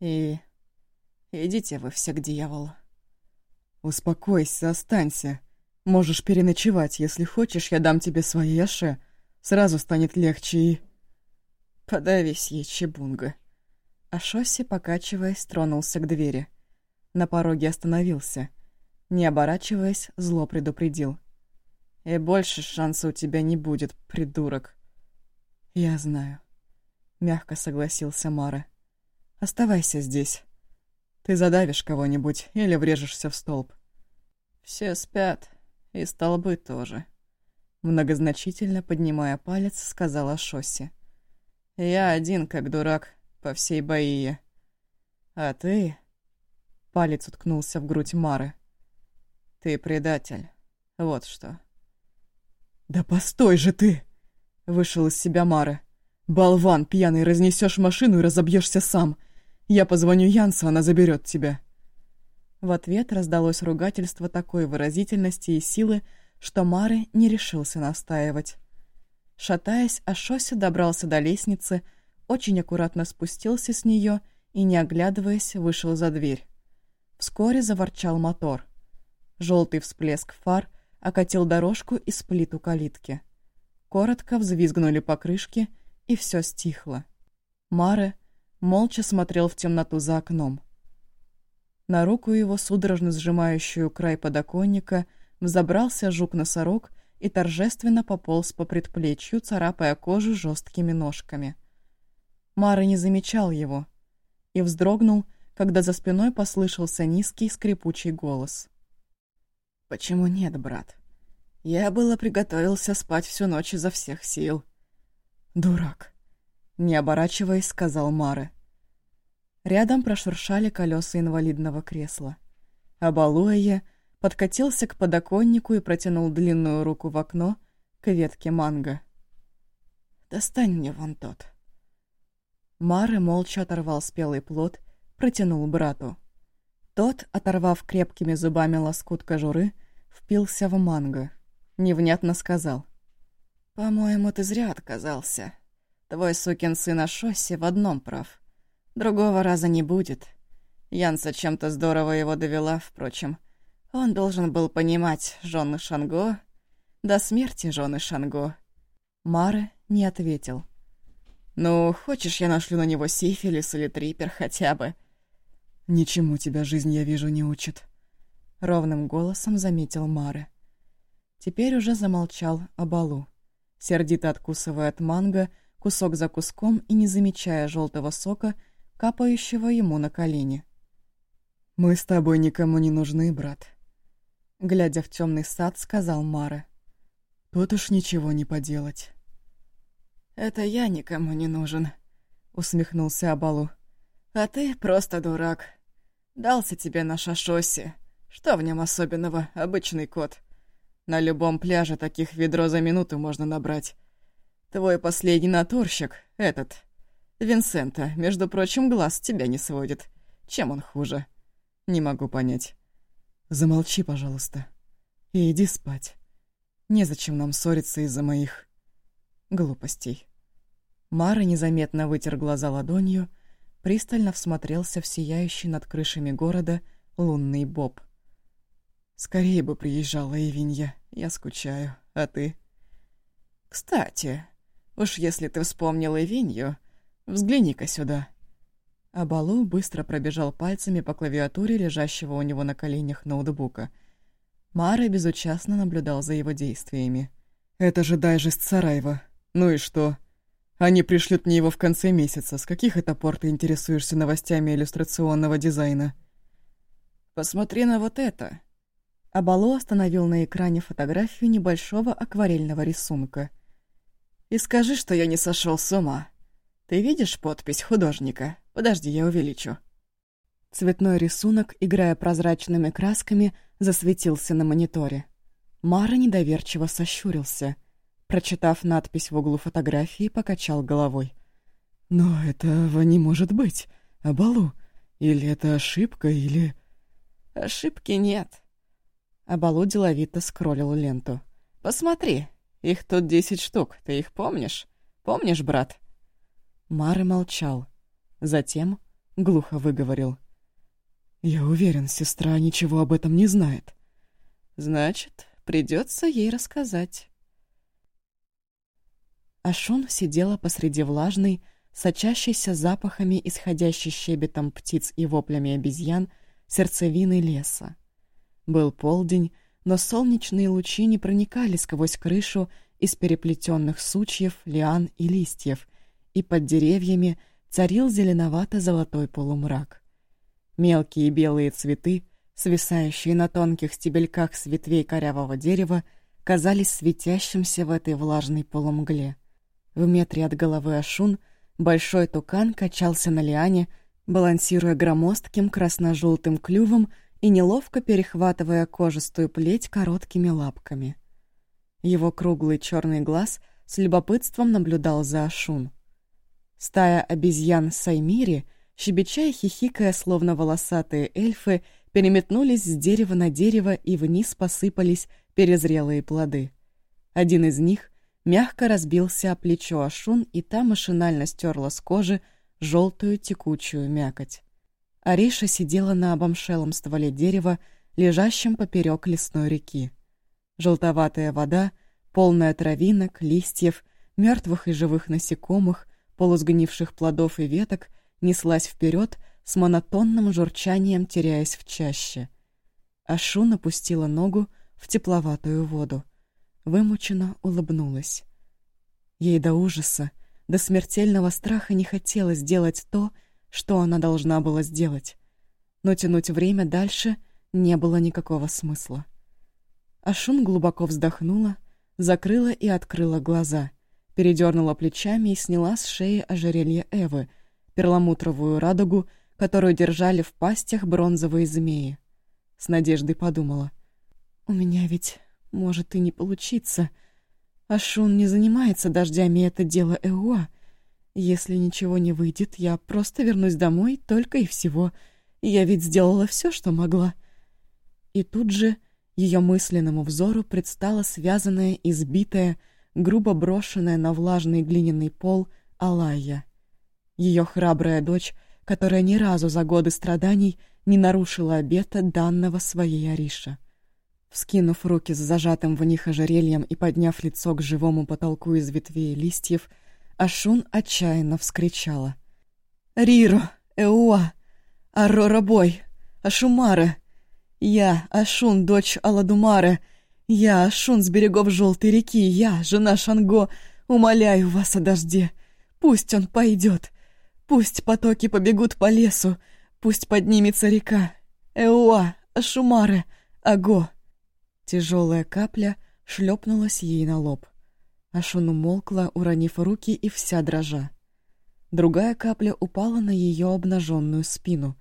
Speaker 1: И... идите вы все к дьяволу».
Speaker 3: «Успокойся, останься. Можешь переночевать, если хочешь, я дам тебе свои Аше. Сразу станет легче и...»
Speaker 1: «Подавись ей, чебунга». Ашоси, покачиваясь, тронулся к двери. На пороге остановился. Не оборачиваясь, зло предупредил. И больше шанса у тебя не будет, придурок.
Speaker 3: Я знаю. Мягко согласился Мара. Оставайся здесь. Ты задавишь кого-нибудь или врежешься в столб.
Speaker 1: Все спят, и столбы тоже. Многозначительно поднимая палец, сказала Шосси. Я один, как дурак, по всей Баие. А ты... Палец уткнулся в грудь Мары. Ты предатель. Вот что.
Speaker 3: «Да постой же ты!» — вышел из себя Мара. «Болван, пьяный, разнесешь машину и разобьешься сам. Я позвоню Янсу, она заберет тебя».
Speaker 1: В ответ раздалось ругательство такой выразительности и силы, что Мары не решился настаивать. Шатаясь, Ашоси добрался до лестницы, очень аккуратно спустился с нее и, не оглядываясь, вышел за дверь. Вскоре заворчал мотор. Желтый всплеск фар окатил дорожку из плит калитки. Коротко взвизгнули покрышки, и все стихло. Маре молча смотрел в темноту за окном. На руку его, судорожно сжимающую край подоконника, Взобрался жук-носорог и торжественно пополз по предплечью, царапая кожу жесткими ножками. Мара не замечал его и вздрогнул, когда за спиной послышался низкий скрипучий голос. «Почему нет, брат? Я было приготовился спать всю ночь изо всех сил». «Дурак», — не оборачиваясь, сказал Мара. Рядом прошуршали колеса инвалидного кресла. А Балуэя подкатился к подоконнику и протянул длинную руку в окно к ветке манго. «Достань мне вон тот». Мары молча оторвал спелый плод, протянул брату. Тот, оторвав крепкими зубами лоскут кожуры, впился в манго. Невнятно сказал. «По-моему, ты зря отказался. Твой сукин сын Ашоси в одном прав. Другого раза не будет. Янса чем-то здорово его довела, впрочем. Он должен был понимать жены Шанго. До смерти жены Шанго». Мары не ответил. «Ну, хочешь, я нашлю на него сифилис или трипер хотя бы?» «Ничему тебя жизнь, я вижу, не учит», — ровным голосом заметил Мары. Теперь уже замолчал Абалу, сердито откусывая от манго кусок за куском и не замечая желтого сока, капающего ему на колени. «Мы с тобой никому не нужны, брат», — глядя в темный сад, сказал Мара. «Тут уж ничего не поделать». «Это я никому не нужен», — усмехнулся Абалу. «А ты просто дурак. Дался тебе на шашосе. Что в нем особенного, обычный кот? На любом пляже таких ведро за минуту можно набрать. Твой последний натурщик, этот, Винсента, между прочим, глаз тебя не сводит. Чем он хуже? Не могу понять. Замолчи, пожалуйста. И иди спать. Незачем нам ссориться из-за моих глупостей. Мара незаметно вытер глаза ладонью, пристально всмотрелся в сияющий над крышами города лунный боб. «Скорее бы приезжала Эвинья, я скучаю, а ты?» «Кстати, уж если ты вспомнил Эвинью, взгляни-ка сюда». А Балу быстро пробежал пальцами по клавиатуре, лежащего у него на коленях ноутбука. Мара безучастно наблюдал за его действиями. «Это же дайжест Сараева. Ну и что?» Они пришлют мне его в конце месяца. С каких это пор ты интересуешься новостями иллюстрационного дизайна? Посмотри на вот это. Абало остановил на экране фотографию небольшого акварельного рисунка. И скажи, что я не сошел с ума. Ты видишь подпись художника? Подожди, я увеличу. Цветной рисунок, играя прозрачными красками, засветился на мониторе. Мара недоверчиво сощурился — Прочитав надпись в углу фотографии, покачал головой. «Но этого не может быть. Абалу. Или это ошибка, или...» «Ошибки нет». Абалу деловито скроллил ленту. «Посмотри, их тут десять штук, ты их помнишь? Помнишь, брат?» Мары молчал. Затем глухо выговорил. «Я уверен, сестра ничего об этом не знает». «Значит, придется ей рассказать». Ашун сидела посреди влажной, сочащейся запахами, исходящей щебетом птиц и воплями обезьян, сердцевины леса. Был полдень, но солнечные лучи не проникали сквозь крышу из переплетенных сучьев, лиан и листьев, и под деревьями царил зеленовато-золотой полумрак. Мелкие белые цветы, свисающие на тонких стебельках с ветвей корявого дерева, казались светящимся в этой влажной полумгле. В метре от головы Ашун большой тукан качался на лиане, балансируя громоздким красно-желтым клювом и неловко перехватывая кожистую плеть короткими лапками. Его круглый черный глаз с любопытством наблюдал за Ашун. Стая обезьян Саймири, щебеча и хихикая, словно волосатые эльфы, переметнулись с дерева на дерево и вниз посыпались перезрелые плоды. Один из них мягко разбился о плечо Ашун, и та машинально стерла с кожи желтую текучую мякоть. Ариша сидела на обомшелом стволе дерева, лежащем поперек лесной реки. Желтоватая вода, полная травинок, листьев, мертвых и живых насекомых, полусгнивших плодов и веток, неслась вперед с монотонным журчанием, теряясь в чаще. Ашун опустила ногу, в тепловатую воду. Вымученно улыбнулась. Ей до ужаса, до смертельного страха не хотелось сделать то, что она должна была сделать. Но тянуть время дальше не было никакого смысла. Ашун глубоко вздохнула, закрыла и открыла глаза, передернула плечами и сняла с шеи ожерелье Эвы, перламутровую радугу, которую держали в пастях бронзовые змеи. С надеждой подумала. «У меня ведь может и не получиться. Ашун не занимается дождями, это дело Эуа. Если ничего не выйдет, я просто вернусь домой, только и всего. Я ведь сделала все, что могла». И тут же ее мысленному взору предстала связанная, избитая, грубо брошенная на влажный глиняный пол Алая. Ее храбрая дочь, которая ни разу за годы страданий не нарушила обета данного своей Ариша. Вскинув руки с зажатым в них ожерельем и подняв лицо к живому потолку из ветвей и листьев, Ашун отчаянно вскричала. «Риро! Эуа! Аррора Бой! Ашумара! Я, Ашун, дочь Аладумара. Я, Ашун с берегов Желтой реки. Я, жена Шанго. Умоляю вас о дожде. Пусть он пойдет. Пусть потоки побегут по лесу. Пусть поднимется река. Эуа, Ашумара, Аго. Тяжелая капля шлепнулась ей на лоб. Ашун умолкла, уронив руки и вся дрожа. Другая капля упала на ее обнаженную спину.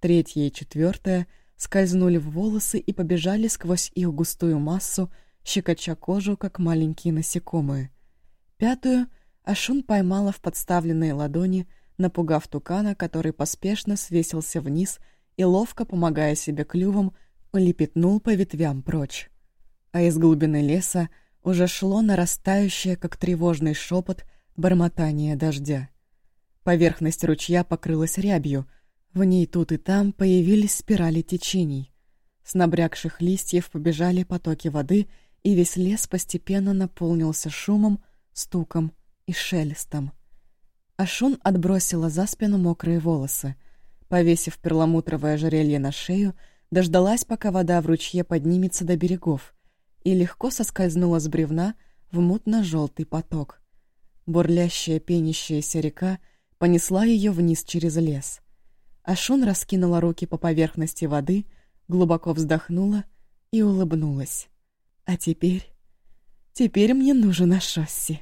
Speaker 1: Третья и четвертая — скользнули в волосы и побежали сквозь их густую массу, щекоча кожу, как маленькие насекомые. Пятую Ашун поймала в подставленные ладони, напугав тукана, который поспешно свесился вниз и, ловко помогая себе клювом, улепетнул по ветвям прочь. А из глубины леса уже шло нарастающее, как тревожный шепот, бормотание дождя. Поверхность ручья покрылась рябью — в ней тут и там появились спирали течений. С набрякших листьев побежали потоки воды, и весь лес постепенно наполнился шумом, стуком и шелестом. Ашун отбросила за спину мокрые волосы. Повесив перламутровое ожерелье на шею, дождалась, пока вода в ручье поднимется до берегов, и легко соскользнула с бревна в мутно-желтый поток. Бурлящая пенящаяся река понесла ее вниз через лес — Ашун раскинула руки по поверхности воды, глубоко вздохнула и улыбнулась. «А теперь... теперь мне нужен Ашосси».